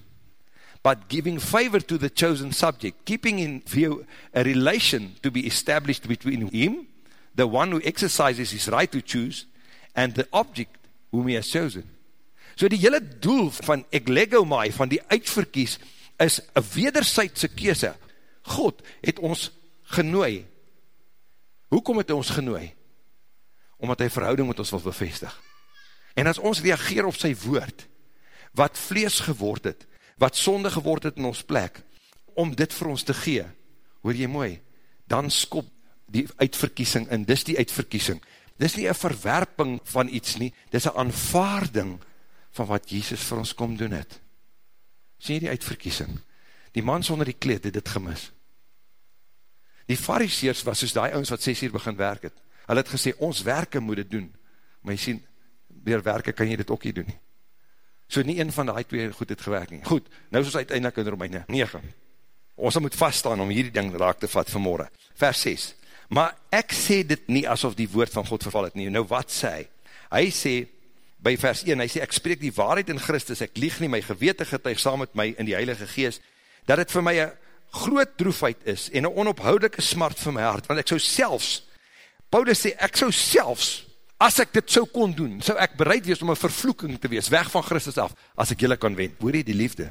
but giving favor to the chosen subject, keeping in view a relation to be established between him, the one who exercises his right to choose, and the object whom he has chosen. So die hele doel van ek lego my, van die uitverkies, is een wederzijdse kese. God het ons genooi. Hoekom het hy ons genooi? Omdat hy verhouding met ons wil bevestig. En as ons reageer op sy woord, wat vlees geword het, wat sonde geword het in ons plek, om dit vir ons te gee, hoor jy mooi, dan skop die uitverkiesing in, dis die uitverkiesing. Dis nie een verwerping van iets nie, dis een aanvaarding van wat Jesus vir ons kom doen het. Sien jy die uitverkiesing? Die man sonder die kleed het dit gemis. Die fariseers was soos die ouwens wat 6 uur begin werk het. Hulle het gesê, ons werke moet dit doen. Maar jy sien, weer werke kan jy dit ook nie doen nie. So nie een van die twee goed het gewerk nie. Goed, nou is ons uiteindelik in Romeine 9. Ons moet vaststaan om hierdie ding raak te vat vanmorgen. Vers 6. Maar ek sê dit nie asof die woord van God verval het nie. Nou wat sê hy? Hy sê, by vers 1, hy sê, ek spreek die waarheid in Christus, ek lieg nie my gewete getuig saam met my in die Heilige Geest, dat het vir my een groot droefheid is en een onophoudelike smart vir my hart, want ek sou selfs, Paulus sê, ek sou selfs as ek dit so kon doen, so ek bereid wees om een vervloeking te wees, weg van Christus af, as ek julle kan wen. Hoor jy die liefde?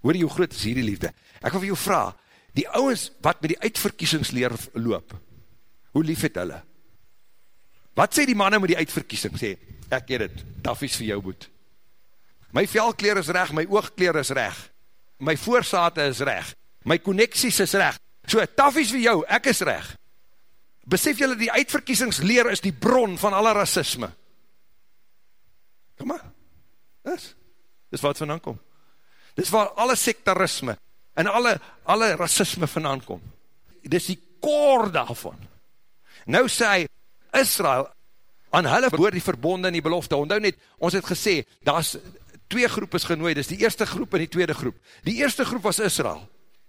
Hoor jy hoe groot is hierdie liefde? Ek wil vir jou vraag, die ouwens wat met die uitverkiesingsleer loop, hoe lief het hulle? Wat sê die manne met die uitverkiesing? Sê, ek het het, taffies vir jou boet. My velkleer is reg, my oogkleer is reg, my voorsate is reg, my connecties is reg, so taffies vir jou, ek is reg besef julle die uitverkiesingsleer is die bron van alle racisme. Kom maar, dis, dis wat vandaan kom. Dis waar alle sektarisme en alle, alle racisme vandaan kom. Dis die koor daarvan. Nou sê hy, Israel, aan hulle boor die verbonde en die belofte, onthou net, ons het gesê, daar is twee groep is genooi, dis die eerste groep en die tweede groep. Die eerste groep was Israel.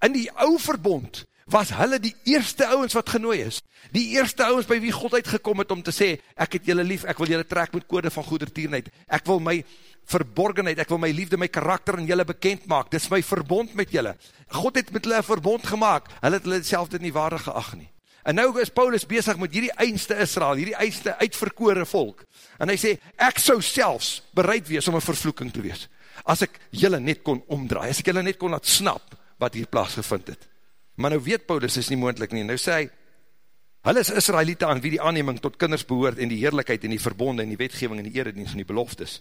In die ou verbond, was hulle die eerste ouwens wat genooi is. Die eerste ouwens by wie God uitgekom het om te sê, ek het julle lief, ek wil julle trek met kode van goedertierenheid, ek wil my verborgenheid, ek wil my liefde, my karakter in julle bekend maak, dit is my verbond met julle. God het met hulle verbond gemaakt, hulle het hulle self dit nie waardig geacht nie. En nou is Paulus bezig met hierdie eindste Israel, hierdie eindste uitverkore volk. En hy sê, ek sou selfs bereid wees om een vervloeking te wees. As ek julle net kon omdraai, as ek julle net kon laat snap wat hier plaasgevind het. Maar nou weet Paulus is nie moendlik nie. Nou sê hy, Hulle is Israelite aan wie die aanneming tot kinders behoort en die heerlijkheid en die verbonde en die wetgeving en die eredienst en die beloftes.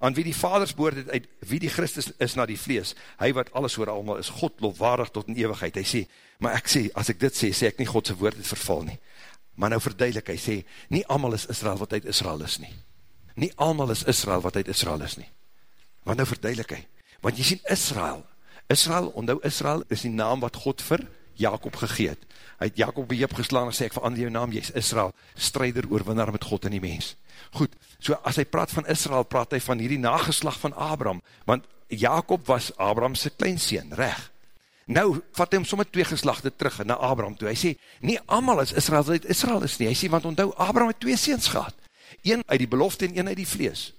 Aan wie die vaders behoort het uit wie die Christus is na die vlees. Hy wat alles oor allemaal is, God lofwaardig tot in eeuwigheid. Hy sê, maar ek sê, as ek dit sê, sê ek nie Godse woord het verval nie. Maar nou verduidelik, hy sê, nie allemaal is Israel wat uit Israel is nie. Nie allemaal is Israel wat uit Israel is nie. Want nou verduidelik hy, want jy sien Israel, Israel, onthou Israel is die naam wat God vir Jacob gegeet hy het Jacob beheep geslaan en sê, ek verander jou naam, jy is Israel, strijder oorwinnaar met God en die mens. Goed, so as hy praat van Israel, praat hy van hierdie nageslag van Abraham, want Jacob was Abrahamse kleinseen, recht. Nou, vat hy hom somme twee geslachte terug na Abraham toe, hy sê, nie allemaal is Israel, dat Israel is nie, hy sê, want onthou, Abraham het twee seens gehad, een uit die belofte en een uit die vlees.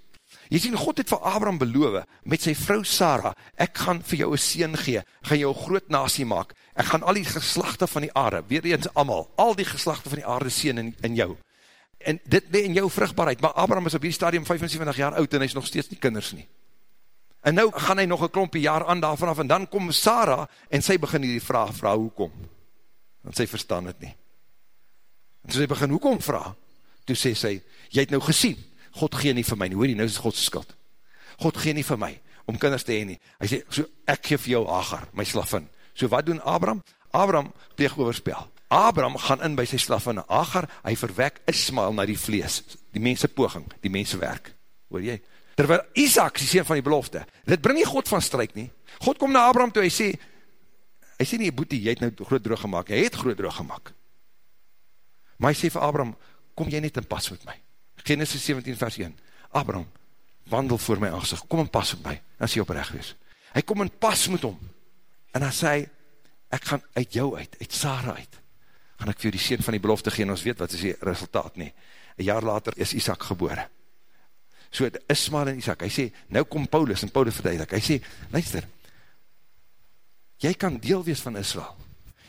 Jy sien, God het vir Abraham beloof, met sy vrou Sarah, ek gaan vir jou een seen gee, gaan jou groot nasie maak, ek gaan al die geslachte van die aarde, weer eens allemaal, al die geslachte van die aarde sien in, in jou. En dit le in jou vruchtbaarheid, maar Abraham is op die stadium 75 jaar oud en hy is nog steeds nie kinders nie. En nou gaan hy nog een klompie jaar aan daarvan af en dan kom Sarah en sy begin hier die vraag, vraag hoekom? Want sy verstaan het nie. En toe sy begin hoekom vraag, toe sê sy, jy het nou gesien, God gee nie vir my nie, hoor die, nou is Godse skuld. God gee nie vir my, om kinders te heen nie. Hy sê, so ek geef jou Agar, my slavin. So wat doen Abraham? Abraham pleeg overspel. Abraham gaan in by sy slavin Agar, hy verwek Ismael na die vlees, die mense poging, die mense werk. Hoor jy? Terwyl Isaac, die sien van die belofte, dit bring nie God van strijk nie. God kom na Abraham toe, hy sê, hy sê nie, boete, jy het nou groot droog gemaakt, hy het groot droog gemaakt. Maar hy sê vir Abraham, kom jy net in pas met my. Genesis 17 vers 1, Abraham, wandel voor my aangezicht, kom in pas met my, as hy oprecht wees. Hy kom in pas met hom, En hy sê, ek gaan uit jou uit, uit Sarah uit, gaan ek vir die sien van die belofte gee, en ons weet wat is die resultaat nie. Een jaar later is Isaac gebore. So het Ismael en Isaac, hy sê, nou kom Paulus, en Paulus verduidelik, hy sê, luister, jy kan deel wees van Israel,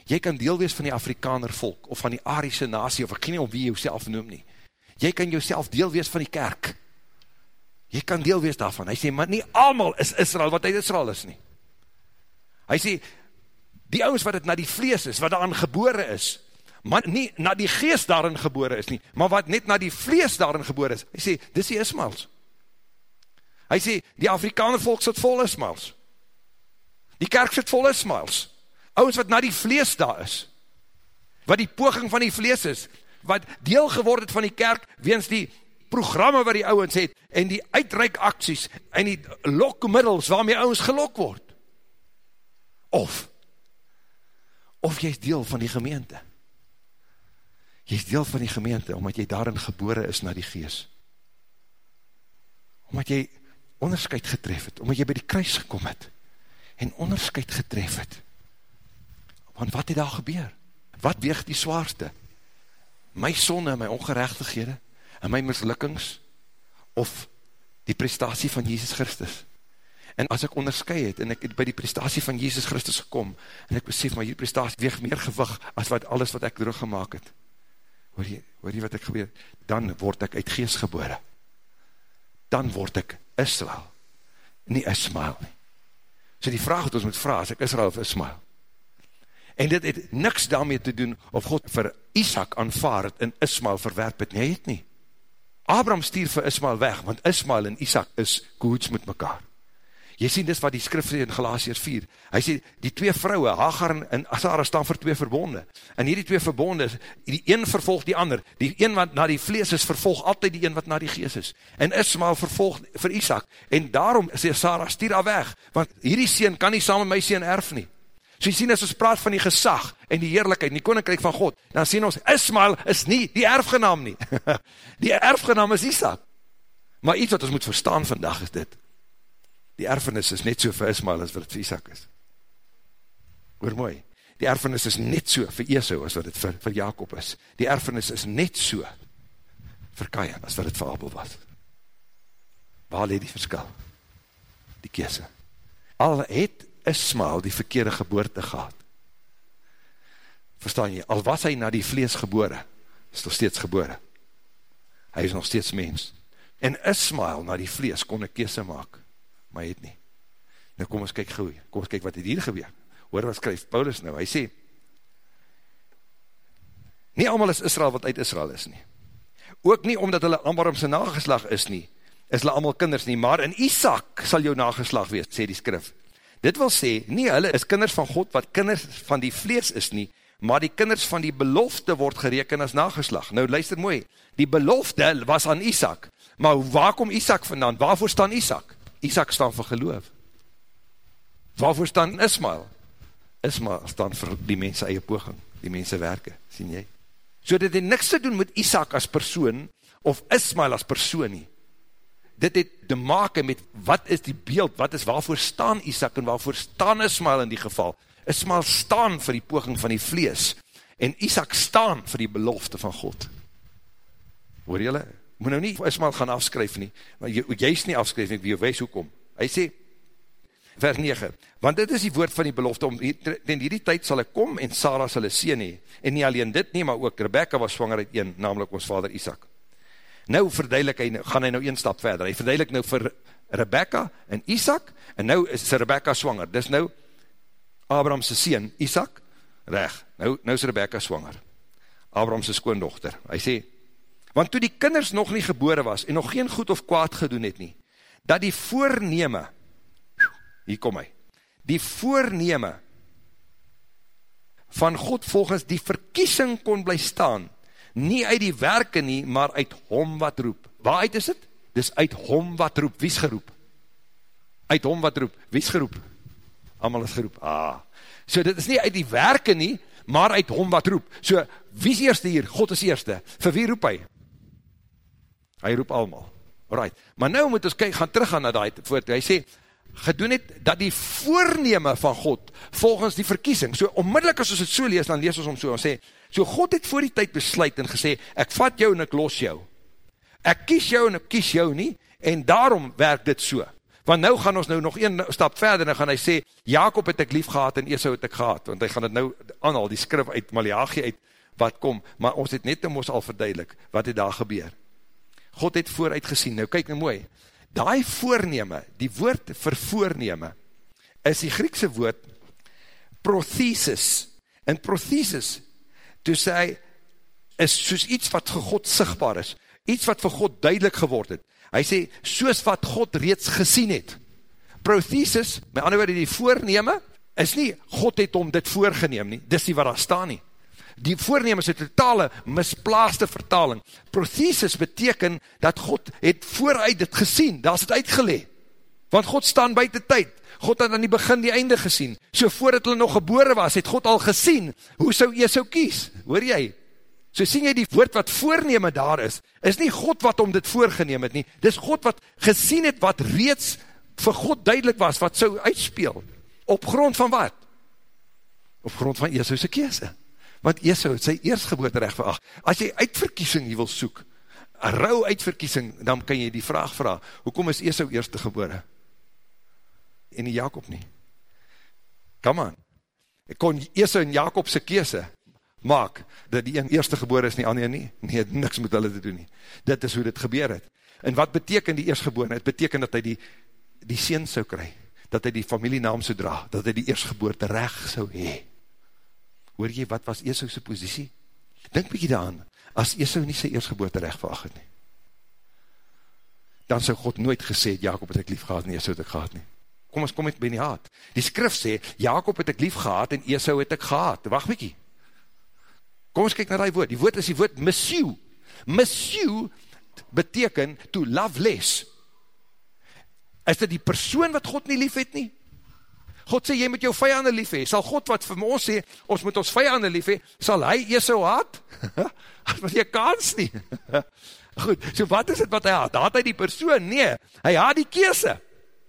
jy kan deel wees van die Afrikaner volk, of van die Arische nasie, of ek ken nie om wie jy jouself noem nie, jy kan jouself deel wees van die kerk, jy kan deel wees daarvan, hy sê, maar nie allemaal is Israel, wat uit Israel is nie, Hy sê, die ouwens wat het na die vlees is, wat daarin gebore is, maar nie na die geest daarin gebore is nie, maar wat net na die vlees daarin gebore is, hy sê, dis die Ismaels. Hy sê, die Afrikaner volk sit vol Ismaels. Die kerk sit vol Ismaels. Ouwens wat na die vlees daar is, wat die poging van die vlees is, wat deel geword het van die kerk, weens die programme wat die ouwens het, en die uitreik acties, en die lokmiddels waarmee ouwens gelok word of of jy is deel van die gemeente. Jy is deel van die gemeente omdat jy daarin gebore is na die gees. Omdat jy onderscheid getref het omdat jy by die kruis gekom het en onderscheid getref het. Want wat het daar gebeur? Wat weeg die zwaarste my sonde en my ongerechtighede en my mislukkings of die prestatie van Jesus Christus En as ek onderskui het, en ek het by die prestatie van Jesus Christus gekom, en ek besef, maar hierdie prestatie weeg meer gewig, as wat alles wat ek droog gemaakt het. Hoor jy, hoor jy wat ek gebeur? Dan word ek uit geest gebore. Dan word ek Israel, nie Ismael nie. So die vraag wat ons moet vraag, is ek Israel of Ismael? En dit het niks daarmee te doen, of God vir Isaac aanvaard het, en Ismael verwerp het, nie, het nie. Abraham stuur vir Ismael weg, want Ismael en Isaac is koets met mekaar. Jy sien dis wat die skrif sê in Galatiërs 4. Hy sê, die twee vrouwe, Hagar en Sarah, staan vir twee verbonde. En hierdie twee verbonde, die een vervolg die ander. Die een wat na die vlees is, vervolg altyd die een wat na die gees is. En Ismael vervolg vir Isaac. En daarom sê Sarah, stier daar weg. Want hierdie sien kan nie saam met my sien erf nie. So jy sien, as ons praat van die gesag en die heerlijkheid, die koninkrijk van God, dan sien ons, Ismael is nie die erfgenaam nie. die erfgenaam is Isaac. Maar iets wat ons moet verstaan vandag is dit, die erfenis is net so vir Ismael as wat het vir Isaac is. Hoor mooi, die erfenis is net so vir Esau as wat het vir, vir Jacob is. Die erfenis is net so vir Kajan as wat het vir Abel was. Waar leed die verskil? Die kese. Al het Ismael die verkeerde geboorte gehad. Verstaan jy, al was hy na die vlees gebore, is nog steeds gebore. Hy is nog steeds mens. En Ismael na die vlees kon een kese maak maar hy het nie. Nou kom ons kyk gauw, kom ons kyk wat het hier gebeur. Hoor wat skryf Paulus nou, hy sê, Nie allemaal is Israel wat uit Israel is nie. Ook nie omdat hulle Ambaram sy nageslag is nie, is hulle allemaal kinders nie, maar in Isaac sal jou nageslag wees, sê die skrif. Dit wil sê, nie hulle is kinders van God wat kinders van die vlees is nie, maar die kinders van die belofte word gereken as nageslag. Nou luister mooi, die belofte was aan Isaac, maar waar kom Isaac vandaan? Waarvoor staan Isaac? Isaac staan vir geloof. Waarvoor staan Ismael? Ismael staan vir die mense eie poging, die mense werke, sien jy? So dit het niks te doen met Isaac as persoon, of Ismael as persoon nie. Dit het te make met wat is die beeld, wat is waarvoor staan Isaac en waarvoor staan Ismael in die geval. Ismael staan vir die poging van die vlees, en Isaac staan vir die belofte van God. Hoor jylle, moet nou nie Ismael gaan afskryf nie, maar jy, jy is nie afskryf nie, wie jy wees hoekom. Hy sê, vers 9, want dit is die woord van die belofte, om in die tyd sal ek kom en Sarah sal een sien hee, en nie alleen dit nie, maar ook Rebecca was swanger uit een, namelijk ons vader Isaac. Nou verduidelik hy, gaan hy nou een stap verder, hy verduidelik nou vir Rebecca en Isaac, en nou is Rebecca swanger, dis nou Abrahamse sien, Isaac, reg, nou, nou is Rebecca swanger, Abrahamse skoondochter, hy sê, want toe die kinders nog nie gebore was, en nog geen goed of kwaad gedoen het nie, dat die voorneme, hier kom hy, die voorneme van God volgens die verkiesing kon bly staan, nie uit die werke nie, maar uit hom wat roep. Waaruit is het? Dis uit hom wat roep. Wie is geroep? Uit hom wat roep. Wie is geroep? Amal is geroep. Ah. So dit is nie uit die werke nie, maar uit hom wat roep. So, wie is eerste hier? God is eerste. Vir wie roep hy? Hy roep allemaal. Right. Maar nou moet ons kyk, gaan terug gaan na die voort. Hy sê, gedoen het, dat die voorneme van God, volgens die verkiesing, so onmiddellik as ons het so lees, dan lees ons om so, ons sê, so God het voor die tyd besluit en gesê, ek vat jou en ek los jou. Ek kies jou en ek kies jou nie, en daarom werk dit so. Want nou gaan ons nou nog een stap verder, en dan gaan hy sê, Jacob het ek lief gehad en Esau het ek gehad, want hy gaan het nou aanhaal, die skrif uit Malachi uit, wat kom, maar ons het net om ons al verduidelik, wat het daar gebeur. God het vooruit gesien, nou kyk nou mooi, Daai voorneme, die woord vir voorneme, is die Griekse woord prothesis. En prothesis, toe sê hy, is soos iets wat vir God sigtbaar is, iets wat vir God duidelik geword het. Hy sê, soos wat God reeds gesien het. Prothesis, met ander woord, die voorneme, is nie, God het om dit voorgeneem nie, dis nie wat daar staan nie die voorneem is een totale misplaaste vertaling. Prothesis beteken dat God het vooruit dit gesien, daar is het uitgelee. Want God staan buiten tyd. God het aan die begin die einde gesien. So voordat hulle nog gebore was, het God al gesien, hoe sou jy sou kies? Hoor jy? So sien jy die woord wat voorneme daar is, is nie God wat om dit voorgeneem het nie, dis God wat gesien het wat reeds vir God duidelik was, wat sou uitspeel. Op grond van wat? Op grond van Jezus' kese want Esau het sy eerstgeboorte recht veracht. As jy uitverkiesing jy wil soek, rauw uitverkiesing, dan kan jy die vraag vraag, hoekom is Esau eerste gebore? En nie Jacob nie. Come on. Ek kon Esau en Jacob sy kese maak, dat die een eerste gebore is nie ander nie. Nee, niks moet hulle te doen nie. Dit is hoe dit gebeur het. En wat beteken die eerstgebore? Het beteken dat hy die, die seen sou kry, dat hy die familienaam sou dra, dat hy die eerstgeboorte recht sou hee hoor jy, wat was Esau sy posiesie? Denk bykie daan, as Esau nie sy eersgeboorte recht verag het nie, dan sou God nooit gesê, Jacob het ek lief gehad, en Esau het ek gehad nie. Kom ons kom met by die haat. Die skrif sê, Jacob het ek lief gehad, en Esau het ek gehad. Wacht bykie. Kom ons kyk na die woord. Die woord is die woord missie. Missie beteken to love less. Is dit die persoon wat God nie lief het nie? God sê, jy moet jou vijanden lief hee. Sal God wat vir ons sê, ons moet ons vijanden lief hee, sal hy Esau haat? As wat jy kans nie. Goed, so wat is het wat hy haat? Haat hy die persoon? Nee, hy haat die kese.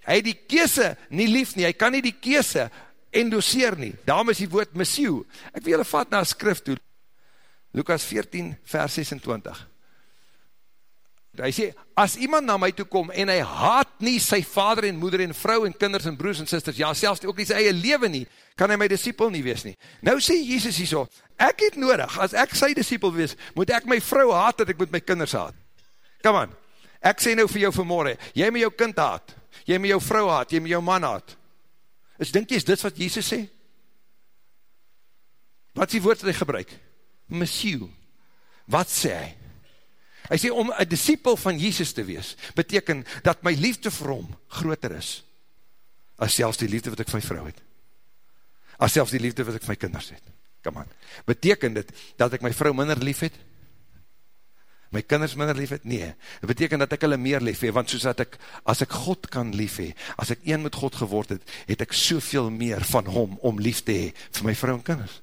Hy die kese nie lief nie, hy kan nie die kese endoseer nie. Daarom is die woord messieuw. Ek wil julle vat na skrif toe. Lukas 14 vers 26 hy sê, as iemand na my toe kom, en hy haat nie sy vader en moeder en vrou en kinders en broers en sisters, ja, selfs ook nie sy eie leven nie, kan hy my disciple nie wees nie. Nou sê Jesus hier so, ek het nodig, as ek sy disciple wees, moet ek my vrou haat, dat ek moet my kinders haat. Come on, ek sê nou vir jou vanmorgen, jy moet jou kind haat, jy moet jou vrou haat, jy moet jou man haat. Is dink jy, is dit wat Jesus sê? Wat is die woord wat hy gebruik? Messieu Wat sê hy? Hy sê, om een disciple van Jesus te wees, beteken dat my liefde vir hom groter is, as selfs die liefde wat ek vir my vrou het. As selfs die liefde wat ek vir my kinders het. Come on. Beteken dit, dat ek my vrou minder lief het? My kinders minder lief het? Nee. Dit beteken dat ek hulle meer lief het, want soos dat ek, as ek God kan lief het, as ek een met God geword het, het ek soveel meer van hom om lief te hee vir my vrou en kinders.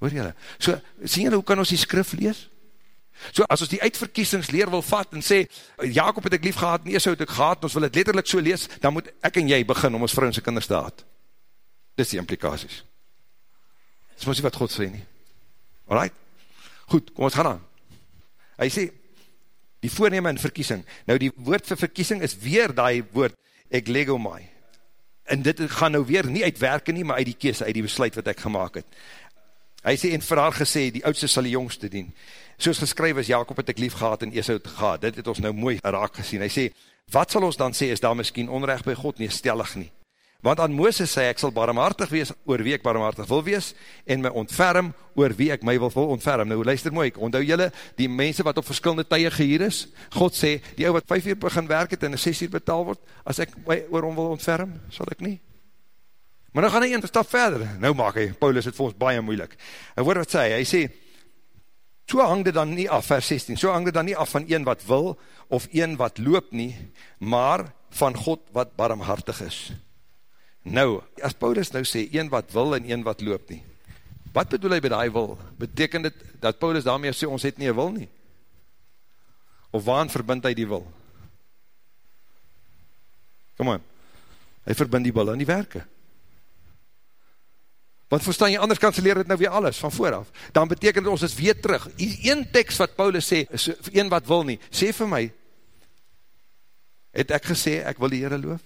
Hoor jylle? So, sien jylle, hoe kan ons die skrif lees? So as ons die uitverkiesingsleer wil vat en sê, Jacob het ek lief gehad, nie so het ek gehad, ons wil het letterlijk so lees, dan moet ek en jy begin om ons vrou en sy kinders te haat. Dis die implikaties. Dis ons nie wat God sê nie. Alright? Goed, kom ons gaan aan. Hy sê, die voorneme in verkiesing. Nou die woord vir verkiesing is weer die woord, ek lego my. En dit gaan nou weer nie uit werken nie, maar uit die kees, uit die besluit wat ek gemaakt het. Hy sê, en vir haar gesê, die oudste sal die jongste dien. Soos geskryf is, Jacob het ek lief gehad en Esau het gehad, dit het ons nou mooi raak gesien, hy sê, wat sal ons dan sê, is daar miskien onrecht by God, nie stellig nie, want aan Mooses sê, ek sal barmhartig wees, oor wie ek barmhartig wil wees, en my ontferm, oor wie ek my wil, wil ontferm, nou luister mooi, ek onthou jylle, die mense wat op verskillende tye gehier is, God sê, die ou wat 5 uur begin werk het, en 6 uur betaal word, as ek my oor hom wil ontferm, sal ek nie, maar nou gaan hy een stap verder, nou maak hy, Paulus het vir ons baie moeilik, en hoor wat sê, hy sê, So hang dit dan nie af, vers 16, so hang dit dan nie af van een wat wil, of een wat loop nie, maar van God wat barmhartig is. Nou, as Paulus nou sê, een wat wil en een wat loop nie, wat bedoel hy by die wil? Beteken dit, dat Paulus daarmee sê, ons het nie een wil nie? Of waan verbind hy die wil? Kom aan, hy verbind die wil aan die werke. Want verstaan jy, anders kanseleer het nou weer alles, van vooraf. Dan beteken ons is weer terug. Een tekst wat Paulus sê, is een wat wil nie, sê vir my, het ek gesê, ek wil die Heere loof?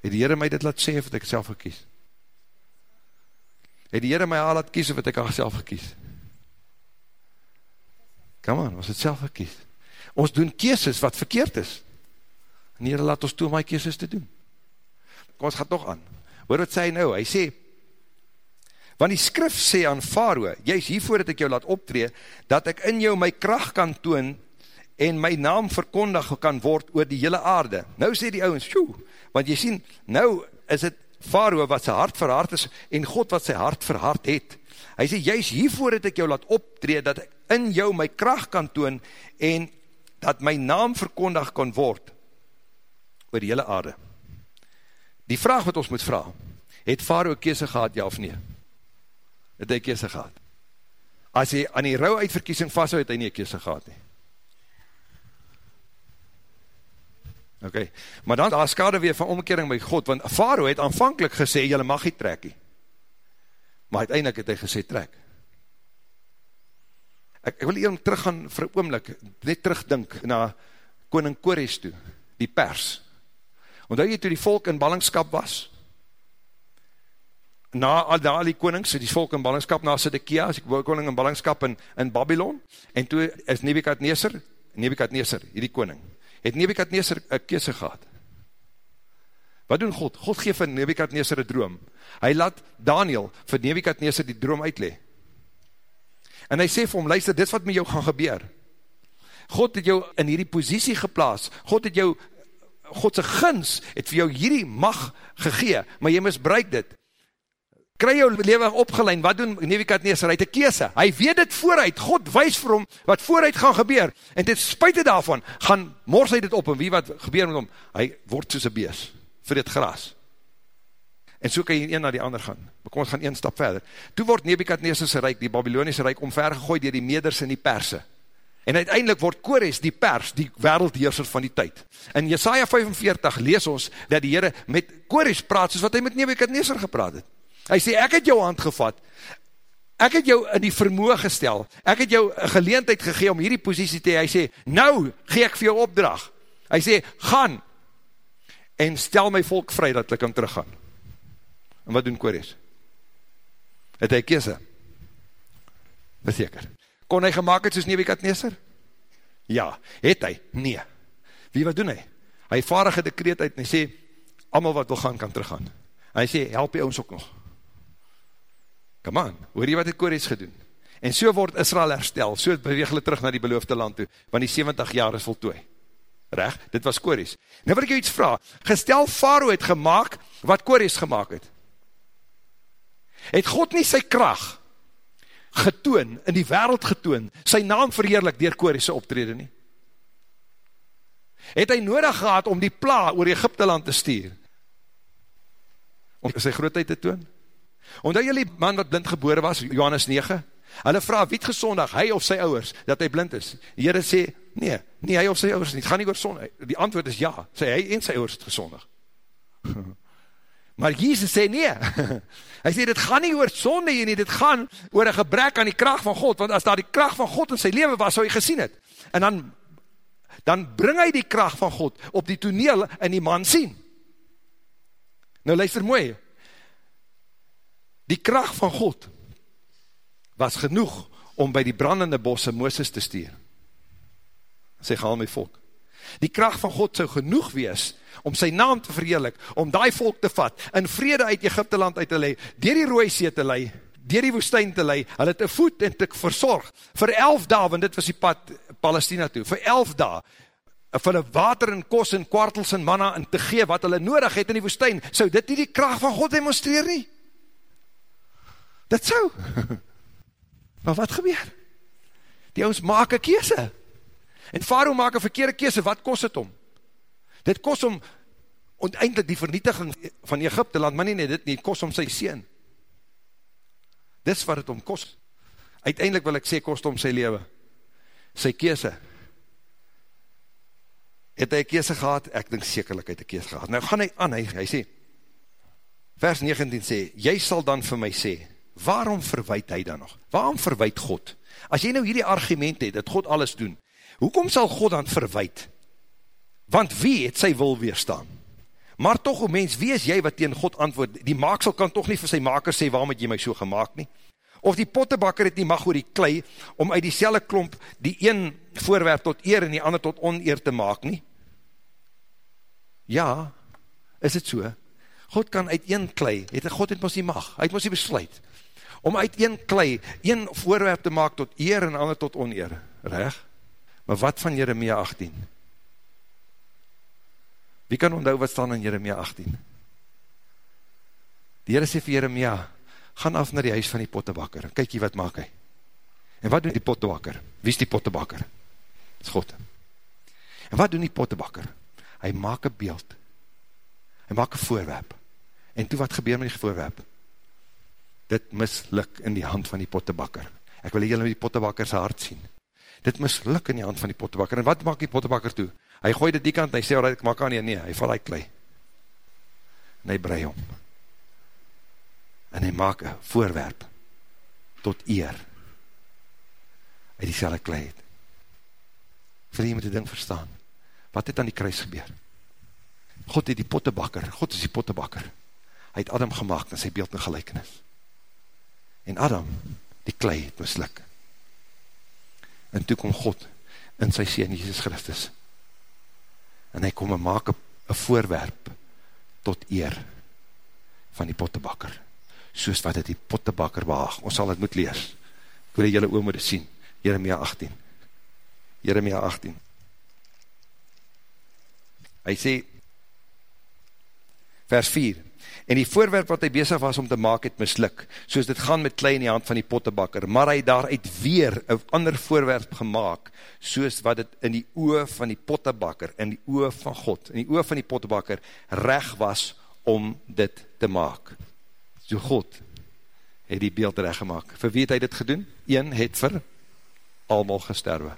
Het die Heere my dit laat sê, of het ek self gekies? Het die Heere my al laat kies, of het ek al self gekies? Come on, ons het self gekies. Ons doen keeses wat verkeerd is. En die Heere laat ons toe om my keeses te doen. Kom, ons gaat nog aan. Hoor wat sê hy nou? Hy sê, Want die skrif sê aan Faroe, juist hiervoor het ek jou laat optree, dat ek in jou my kracht kan toon, en my naam verkondig kan word oor die hele aarde. Nou sê die ouwens, sjoe, want jy sien, nou is het Faroe wat sy hart verhard is, en God wat sy hart verhard het. Hy sê, juist hiervoor het ek jou laat optree, dat ek in jou my kracht kan toon, en dat my naam verkondig kan word oor die hele aarde. Die vraag wat ons moet vraag, het Faroe kese gehad, ja of nie? Het hy kese gehad. As hy aan die rouw uitverkiesing vast het hy nie kese gehad nie. Ok, maar dan daar skade weer van omkering by God, want Faro het aanvankelijk gesê, jylle mag nie trekkie. Maar uiteindelik het hy gesê, trek. Ek, ek wil hier om terug gaan vir oomlik, net terugdink na koning Kores toe, die pers. Want jy toe die volk in ballingskap was, na al die konings, die volk in ballingskap, na Sidekia, as die koning in ballingskap in, in Babylon, en toe is Nebukadneser, Nebukadneser, hierdie koning, het Nebukadneser een kese gehad. Wat doen God? God geef vir Nebukadneser een droom. Hy laat Daniel vir Nebukadneser die droom uitlee. En hy sê vir hom, luister, dit wat met jou gaan gebeur. God het jou in hierdie positie geplaas. God het jou, Godse gins het vir jou hierdie mag gegee, maar jy misbruik dit kry jou leven opgelein, wat doen Nebuchadnezzar, hy het een kese, hy weet dit vooruit, God wees vir hom, wat vooruit gaan gebeur, en dit spuite daarvan, gaan mors hy dit op, en wie wat gebeur met hom, hy word soos een bees, vir dit gras, en so kan jy een na die ander gaan, maar kom ons gaan een stap verder, toe word Nebuchadnezzar's rijk, die Babyloniese rijk, omvergegooid dier die meders en die perse, en uiteindelik word Kores die pers, die wereldheerser van die tyd, in Jesaja 45 lees ons, dat die Heere met Kores praat, soos wat hy met Nebuchadnezzar gepraat het, Hy sê, ek het jou hand gevat, ek het jou in die vermoe gestel, ek het jou een geleentheid gegeen om hierdie posiesie te, hy sê, nou gee ek vir jou opdracht, hy sê, gaan, en stel my volk vry, dat ek kan teruggaan, en wat doen Kores? Het hy kese? Bezeker. Kon hy gemaakt het soos Nebukadneser? Ja. Het hy? Nee. Wie wat doen hy? Hy vaardige dekreet uit en hy sê, allemaal wat wil gaan, kan teruggaan. En hy sê, help jy ons ook nog. Come on, hoor jy wat het Kores gedoen? En so word Israel herstel, so beweeg hulle terug na die beloofde land toe, want die 70 jaar is voltooi. Reg, dit was Kores. Nou wil ek jou iets vraag, gestel Faroe het gemaakt, wat Kores gemaakt het. Het God nie sy kracht getoon, in die wereld getoon, sy naam verheerlik dier Kores optrede nie? Het hy nodig gehad om die pla oor Egypte land te stuur? Om sy grootheid te toon? Omdat jy die man wat blind gebore was, Johannes 9, hulle vraag, wie het gezondig, hy of sy ouwers, dat hy blind is? Die Heere sê, nee, nie hy of sy ouwers nie, het gaan nie oor sondig. Die antwoord is ja, sê hy en sy ouwers het gezondig. Maar Jesus sê nee, hy sê dit gaan nie oor sonde nie, dit gaan oor een gebrek aan die kracht van God, want as daar die kracht van God in sy leven was, sou hy gesien het. En dan, dan bring hy die kracht van God op die toneel en die man sien. Nou luister mooi, Die kracht van God was genoeg om by die brandende bosse Mooses te stuur. Sê gehaal my volk. Die kracht van God sou genoeg wees om sy naam te verheerlik, om die volk te vat, in vrede uit Egypte land uit te lei, dier die rooisee te lei, dier die woestijn te lei, hulle te voed en te verzorg, vir elf dae, want dit was die pad Palestina toe, vir elf dae, vir hulle water en kos en kwartels en manna en te gee wat hulle nodig het in die woestijn, sou dit nie die kracht van God demonstreer nie? Dit sou. Maar wat gebeur? Die ons maak een kese. En Faroe maak een verkeerde kese, wat kost het om? Dit kost om, eindelijk die vernietiging van Egypte land, maar nie, nee, dit nie, kost om sy sien. Dit is wat het om kost. Uiteindelik wil ek sê, kost om sy leven. Sy kese. Het hy een kese gehad? Ek dink sekerlik het hy een kese gehad. Nou gaan hy aan, hy, hy sê, vers 19 sê, jy sal dan vir my sê, waarom verwijt hy dan nog? Waarom verwijt God? As jy nou hierdie argument het, dat God alles doen, hoekom sal God dan verwijt? Want wie het sy wil weerstaan? Maar toch, o mens, wie is jy wat tegen God antwoord? Die maaksel kan toch nie vir sy maker sê, waarom het jy my so gemaakt nie? Of die pottebakker het nie mag oor die klei, om uit die selle klomp die een voorwerp tot eer en die ander tot oneer te maak nie? Ja, is het so? God kan uit een klei, het, God het ons nie mag, hy het ons nie besluit, om uit een klei, een voorwerp te maak tot eer en ander tot oneer, reg? Maar wat van Jeremia 18? Wie kan onthou wat staan in Jeremia 18? Die Heere sê vir Jeremia, gaan af na die huis van die pottebakker, kyk hier wat maak hy. En wat doen die pottebakker? Wie is die pottebakker? Het is God. En wat doen die pottebakker? Hy maak een beeld. Hy maak een voorwerp. En toe wat gebeur met die voorwerp? Dit misluk in die hand van die pottebakker. Ek wil met die pottebakker sy hart sien. Dit misluk in die hand van die pottebakker. En wat maak die pottebakker toe? Hy gooi dit die kant, en hy sê, ek maak aan nie, nee, hy val hy klei. En hy brei om. En hy maak een voorwerp tot eer uit die selle klei het. Wil jy met die ding verstaan? Wat het aan die kruis gebeur? God het die pottebakker, God is die pottebakker. Hy het Adam gemaakt in sy beeld en gelijkenis en Adam, die klei het misluk. En toe kom God in sy Seen Jesus Christus. En hy kom en maak een voorwerp tot eer van die pottebakker. Soos wat het die pottebakker waag ons sal het moet lees. Ek wil jylle oom moet sien. Jeremia 18 Jeremia 18 hy sê vers 4 en die voorwerp wat hy bezig was om te maak het misluk, soos dit gaan met klei in die hand van die pottebakker, maar hy daaruit weer een ander voorwerp gemaakt, soos wat het in die oe van die pottebakker, in die oe van God, in die oe van die pottebakker, reg was om dit te maak. So God het die beeld reg gemaakt. Vir wie het hy dit gedoen? Een het vir allemaal gesterwe.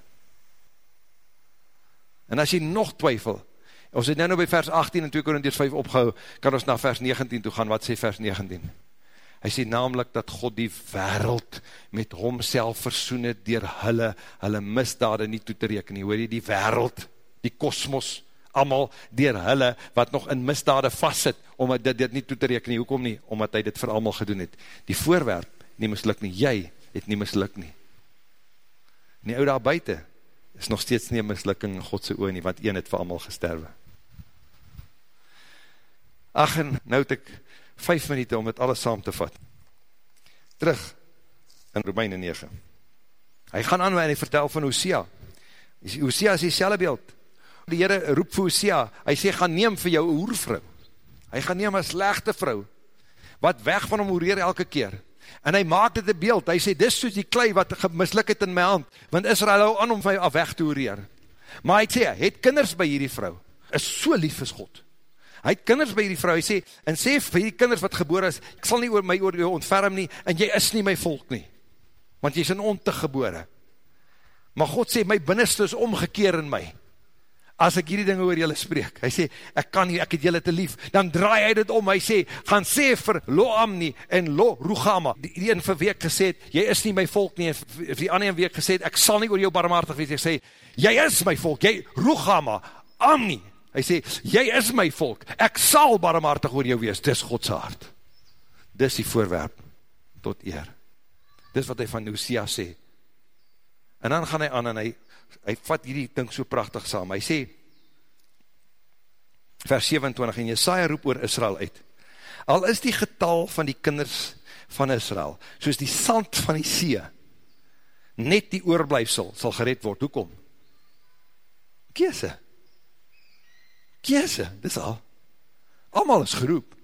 En as jy nog twyfel, Ons het nou nou by vers 18 en 2 Korinties 5 opgehou, kan ons na vers 19 toe gaan, wat sê vers 19? Hy sê namelijk dat God die wereld met homself versoen het dier hulle, hulle misdade nie toe te reken nie, hoor jy die wereld, die kosmos, allemaal dier hulle, wat nog in misdade vast sit, om dit, dit nie toe te reken nie, hoekom nie? Omdat hy dit vir allemaal gedoen het. Die voorwerp nie misluk nie, jy het nie misluk nie. En die oude daar buiten, is nog steeds nie een mislukking in Godse oor nie, want een het vir allemaal gesterwe. Ach, en nou het ek vijf minuut om het alles saam te vat. Terug in Romeine 9. Hy gaan aan en hy vertel van Hosea. Hosea is die selle beeld. Die Heere roep vir Hosea, hy sê, gaan neem vir jou hoervrou. Hy gaan neem een slechte vrou, wat weg van hom hoereer elke keer. En hy maak dit een beeld, hy sê, dis soos die klei wat mislik het in my hand, want Israel hou aan om my af weg te hoereer. Maar hy sê, het kinders by hierdie vrou, is so lief is God. Hy het kinders by hierdie vrou, hy sê, en sê vir hierdie kinders wat geboor is, ek sal nie oor my oor jou ontferm nie, en jy is nie my volk nie, want jy is in ontig gebore. Maar God sê, my binneste is omgekeer in my, as ek hierdie dinge oor julle spreek. Hy sê, ek kan nie, ek het julle te lief. Dan draai hy dit om, hy sê, gaan sê vir Lo Amni en Lo Rugama, die, die een vir week gesê het, jy is nie my volk nie, en vir die ander een week gesê het, ek sal nie oor jou barmhartig wees. Hy sê, jy is my volk, jy Rugama, Amni, Hy sê, jy is my volk, ek sal barmhartig oor jou wees, dis Godse hart. Dis die voorwerp tot eer. Dis wat hy van Hosea sê. En dan gaan hy aan en hy, hy vat hierdie ding so prachtig saam. Hy sê, vers 27, en Jesaja roep oor Israel uit. Al is die getal van die kinders van Israel, soos die sand van die see, net die oorblijfsel sal gered word. Hoekom? Kiese kese, dis al. Allemaal is geroep.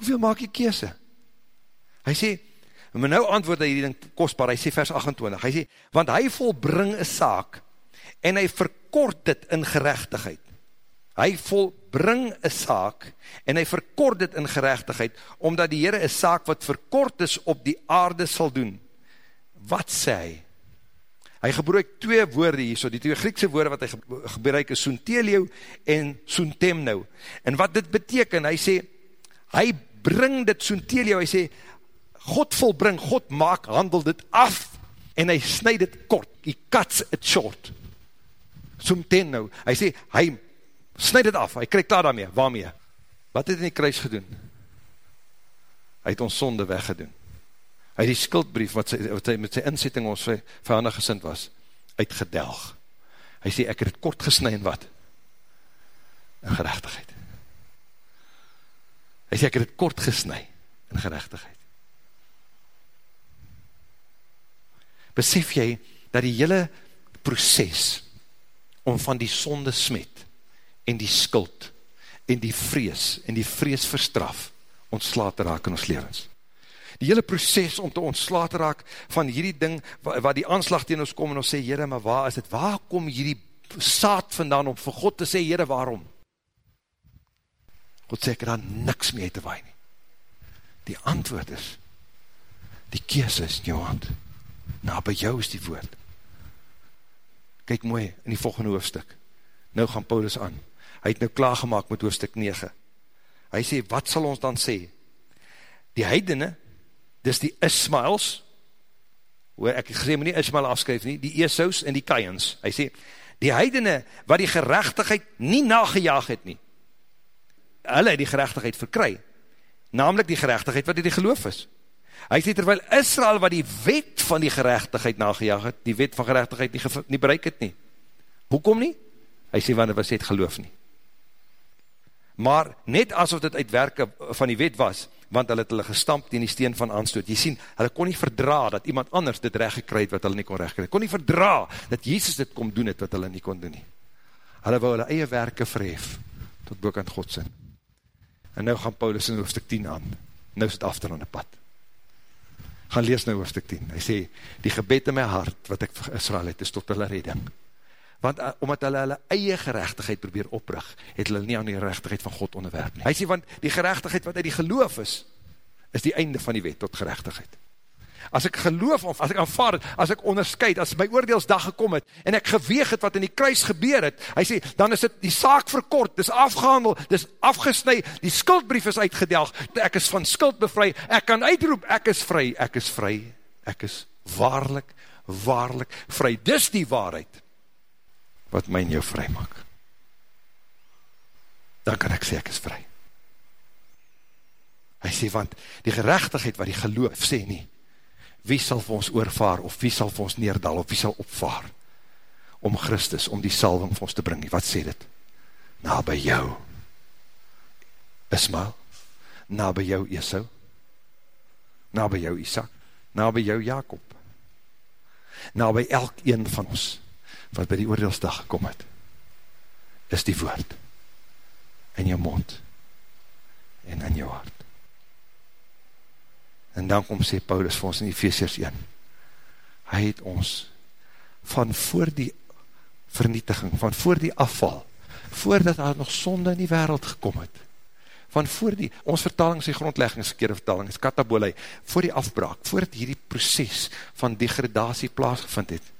Hoeveel maak jy kese? Hy sê, maar nou antwoord hy hierdie ding kostbaar, hy sê vers 28, hy sê, want hy volbring een saak, en hy verkort dit in gerechtigheid. Hy volbring een saak, en hy verkort dit in gerechtigheid, omdat die Heere een saak wat verkort is op die aarde sal doen. Wat sê hy? Hy gebruik twee woorde hier, so die twee Griekse woorde wat hy gebruik is Soontelio en Soontemno. En wat dit beteken, hy sê, hy bring dit Soontelio, hy sê, God volbring, God maak, handel dit af, en hy snijd dit kort, he cuts it short. Soontemno, hy sê, hy snijd dit af, hy krijg klaar daarmee, waarmee? Wat het in die kruis gedoen? Hy het ons sonde weggedoen hy die skuldbrief wat sy, wat sy met sy inzetting ons vijandig gesind was, uitgedelg. Hy sê, ek het het kort gesnui in wat? In gerechtigheid. Hy sê, ek het het kort gesnui in gerechtigheid. Besef jy, dat die hele proces om van die sonde smet en die skuld en die vrees en die vrees verstraf ontslaat te raak in ons levens die hele proces om te ontsla te raak van hierdie ding, waar die aanslag tegen ons kom en ons sê, Heere, maar waar is het, waar kom hierdie saad vandaan om vir God te sê, Heere, waarom? God sê, ek daar niks mee te waai nie. Die antwoord is, die kees is in jou hand. Nou, by jou is die woord. Kyk mooi in die volgende hoofdstuk. Nou gaan Paulus aan. Hy het nou klaargemaak met hoofdstuk 9. Hy sê, wat sal ons dan sê? Die heidene, dis die Ismaels, hoe ek gesê moet nie Ismael afskryf nie, die Esous en die Kajens, hy sê, die heidene wat die gerechtigheid nie nagejaag het nie, hulle het die gerechtigheid verkry, namelijk die gerechtigheid wat die geloof is. Hy sê, terwyl Israel wat die wet van die gerechtigheid nagejaag het, die wet van gerechtigheid nie, nie bereik het nie. Hoekom nie? Hy sê, want het was het geloof nie. Maar net asof dit uitwerke van die wet was, want hulle het hulle gestampt in die steen van aanstoot. Jy sien, hulle kon nie verdra dat iemand anders dit recht gekry het wat hulle nie kon recht gekry. Kon nie verdra dat Jezus dit kom doen het wat hulle nie kon doen nie. Hulle wou hulle eie werke verhef tot boek aan Godsin. En nou gaan Paulus in hoofdstuk 10 aan. Nou is het after aan die pad. Gaan lees nou hoofdstuk 10. Hy sê, die gebed in my hart wat ek vir Israel het, is tot hulle redding want uh, omdat hulle hulle eie gerechtigheid probeer oprig, het hulle nie aan die gerechtigheid van God onderwerp nie. Hy sê, want die gerechtigheid wat uit die geloof is, is die einde van die wet tot gerechtigheid. As ek geloof, of as ek aanvaard, as ek onderscheid, as my oordeelsdag gekom het, en ek geweeg het wat in die kruis gebeur het, hy sê, dan is het die saak verkort, dis afgehandel, dis afgesnui, die skuldbrief is uitgedelg, ek is van skuld bevry, ek kan uitroep, ek is vry, ek is vry, ek is waarlik, waarlik vry, dis die waarheid, wat my en jou vry maak. Dan kan ek sê, ek is vry. Hy sê, want die gerechtigheid wat die geloof sê nie, wie sal vir ons oorvaar, of wie sal vir ons neerdal, of wie sal opvaar, om Christus, om die salving vir ons te bring, wat sê dit? Na by jou, Ismael, na by jou Esau, na by jou Isaac, na by jou Jacob. na by elk een van ons, wat by die oordeelsdag gekom het, is die woord, in jou mond, en in jou hart. En dan kom sê Paulus vir ons in Ephesians 1, hy het ons van voor die vernietiging, van voor die afval, voordat daar nog sonde in die wereld gekom het, van voor die, ons vertaling is die grondlegging, is verkeerde vertaling, is katabolei, voor die afbraak, voordat hierdie proces van degradatie plaasgevind het,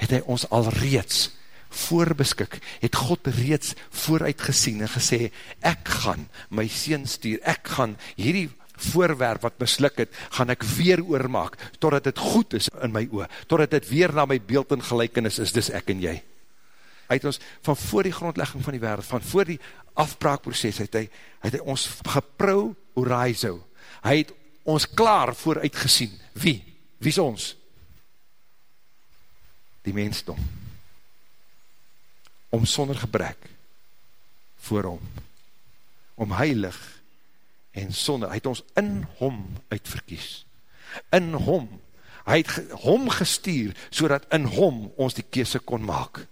het hy ons al reeds voorbeskik, het God reeds vooruit gesien en gesê, ek gaan my sien stuur, ek gaan hierdie voorwerp wat mislik het, gaan ek weer oormaak, totdat het goed is in my oor, totdat het weer na my beeld en gelijkenis is, dis ek en jy. Hy het ons van voor die grondlegging van die wereld, van voor die afbraakproces, het hy, het hy ons geprou oraizo, hy het ons klaar vooruit gesien, wie? Wie is ons? Die mensdom. Om sonder gebrek voor hom, om heilig en sonde, hy het ons in hom uitverkies, in hom, hy het hom gestuur, so in hom ons die kese kon maak,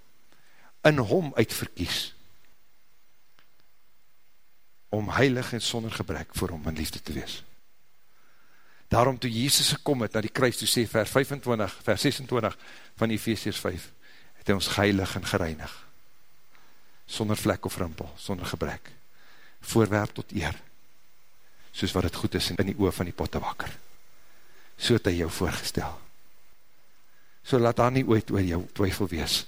in hom uitverkies, om heilig en sonder gebrek voor hom in liefde te wees. Daarom toe Jezus gekom het na die kruis, toe sê vers 25, vers 26 van Ephesians 5, het hy ons geheilig en gereinig, sonder vlek of rimpel, sonder gebrek, voorwerp tot eer, soos wat het goed is in die oor van die pottewakker. So het hy jou voorgestel. So laat daar nie ooit oor jou twyfel wees,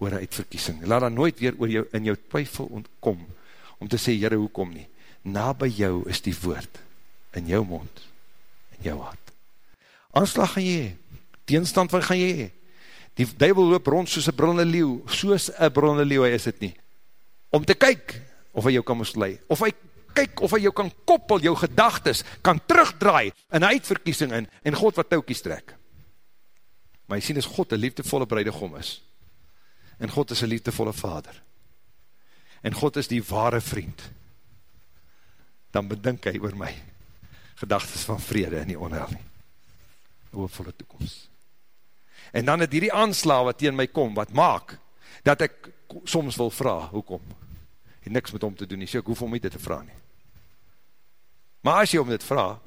oor een uitverkiesing. Laat daar nooit weer oor jou, in jou twyfel ontkom, om te sê, jyre, hoekom nie? Na by jou is die woord, in jou mond, jou hart. Aanslag gaan jy, teenstand wat gaan jy, die duivel loop rond soos een brillende leeuw, soos een brillende leeuw, is het nie, om te kyk, of hy jou kan mislui, of hy kyk of hy jou kan koppel, jou gedagtes, kan terugdraai in uitverkiesing in, en God wat touwkies trek. Maar jy sien, as God een liefdevolle breidegom is, en God is een liefdevolle vader, en God is die ware vriend, dan bedink hy oor my, gedagtes van vrede en die onheil nie, hoopvolle toekomst. En dan het hierdie aansla wat tegen my kom, wat maak, dat ek soms wil vraag, hoekom? Het niks met hom te doen nie, so ek hoef om nie dit te vraag nie. Maar as jy om dit vraag,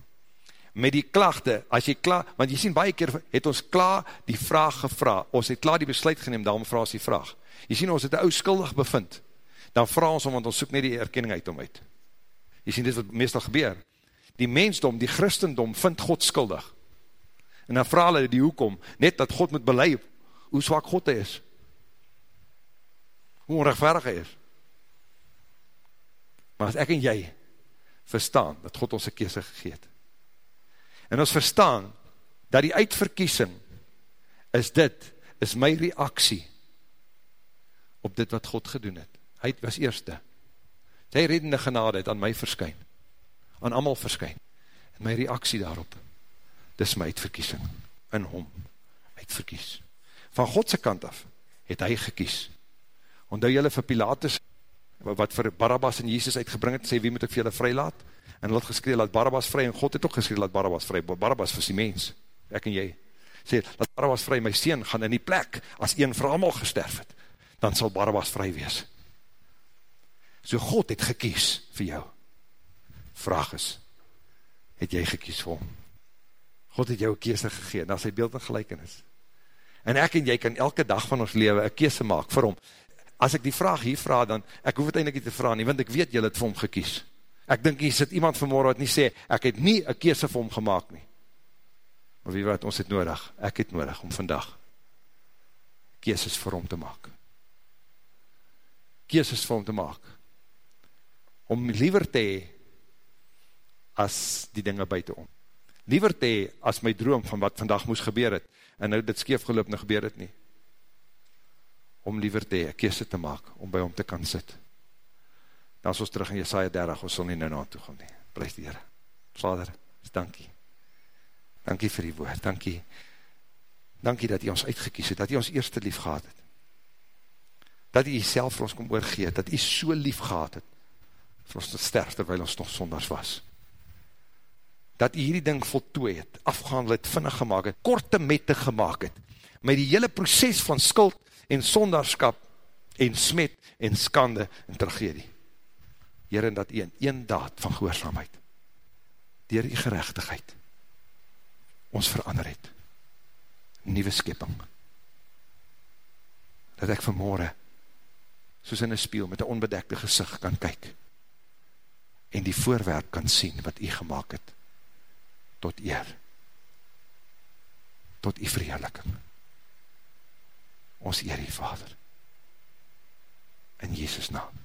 met die klachte, as jy klaar, want jy sien baie keer, het ons klaar die vraag gevra, ons het klaar die besluit geneem, daarom vraag ons die vraag. Jy sien, ons het een ou skuldig bevind, dan vraag ons om, want ons soek net die erkenning uit om uit. Jy sien, dit wat meestal gebeur. Die mensdom, die christendom, vind God skuldig. En dan vraag hulle die hoekom, net dat God moet belei, hoe zwak God is. Hoe onrechtvaardig hy is. Maar as ek en jy, verstaan, dat God ons een kese gegeet. En ons verstaan, dat die uitverkiesing, is dit, is my reaksie, op dit wat God gedoen het. Hy was eerste. Sy reddende genade het aan my verskyn, aan amal verskyn. En my reaksie daarop, dis my uitverkiesing, in hom, uitverkies. Van Godse kant af, het hy gekies. Ondou jylle vir Pilatus, wat vir Barabbas en Jesus uitgebring het, sê wie moet ek vir julle vry laat? En hulle het geskree, laat Barabbas vry, en God het ook geskree, laat Barabbas vry, Barabbas vir die mens, ek en jy, sê, laat Barabbas vry, my sien gaan in die plek, as een vir allemaal gesterf het, dan sal Barabbas vry wees. So God het gekies vir jou. Vraag is, het jy gekies vir hom? God het jou een kese gegeen, na sy beeld en gelijkenis. En ek en jy kan elke dag van ons leven een kese maak vir hom as ek die vraag hier vraag, dan, ek hoef het eindelijk nie te vraag nie, want ek weet jy het vir hom gekies. Ek dink hier sit iemand vanmorgen wat nie sê, ek het nie een keese vir hom gemaakt nie. Maar wie wat, ons het nodig, ek het nodig om vandag keeses vir hom te maak. Keeses vir hom te maak. Om liever te hee, as die dinge buiten om. Liever te hee, as my droom van wat vandag moes gebeur het, en nou dit skeef geloop, nou gebeur het nie om liever te een kese te maak, om by hom te kan sit. Dan is ons terug in Jesaja 30, ons sal nie nou na toe gaan nie. Prijs die Heere. Vader, dankie. Dankie vir die woord, dankie. Dankie dat hy ons uitgekies het, dat hy ons eerste lief gehad het. Dat hy self vir ons kom oorgeet, dat hy so lief gehad het, vir ons te sterf, terwijl ons nog sonders was. Dat hy hierdie ding voltooi het, afgehandel het, vinnig gemaakt het, korte mette gemaakt het, met die hele proces van skuld en sondarskap en smet en skande en tragedie. Heer, en dat een, een daad van gehoorzaamheid, dier die gerechtigheid, ons verander het. Nieuwe skepping. Dat ek vanmorgen, soos in een spiel, met een onbedekte gezicht kan kyk, en die voorwerp kan sien, wat u gemaakt het, tot eer, tot u verheerliking. Ons eer die Vader. In Jesus naam.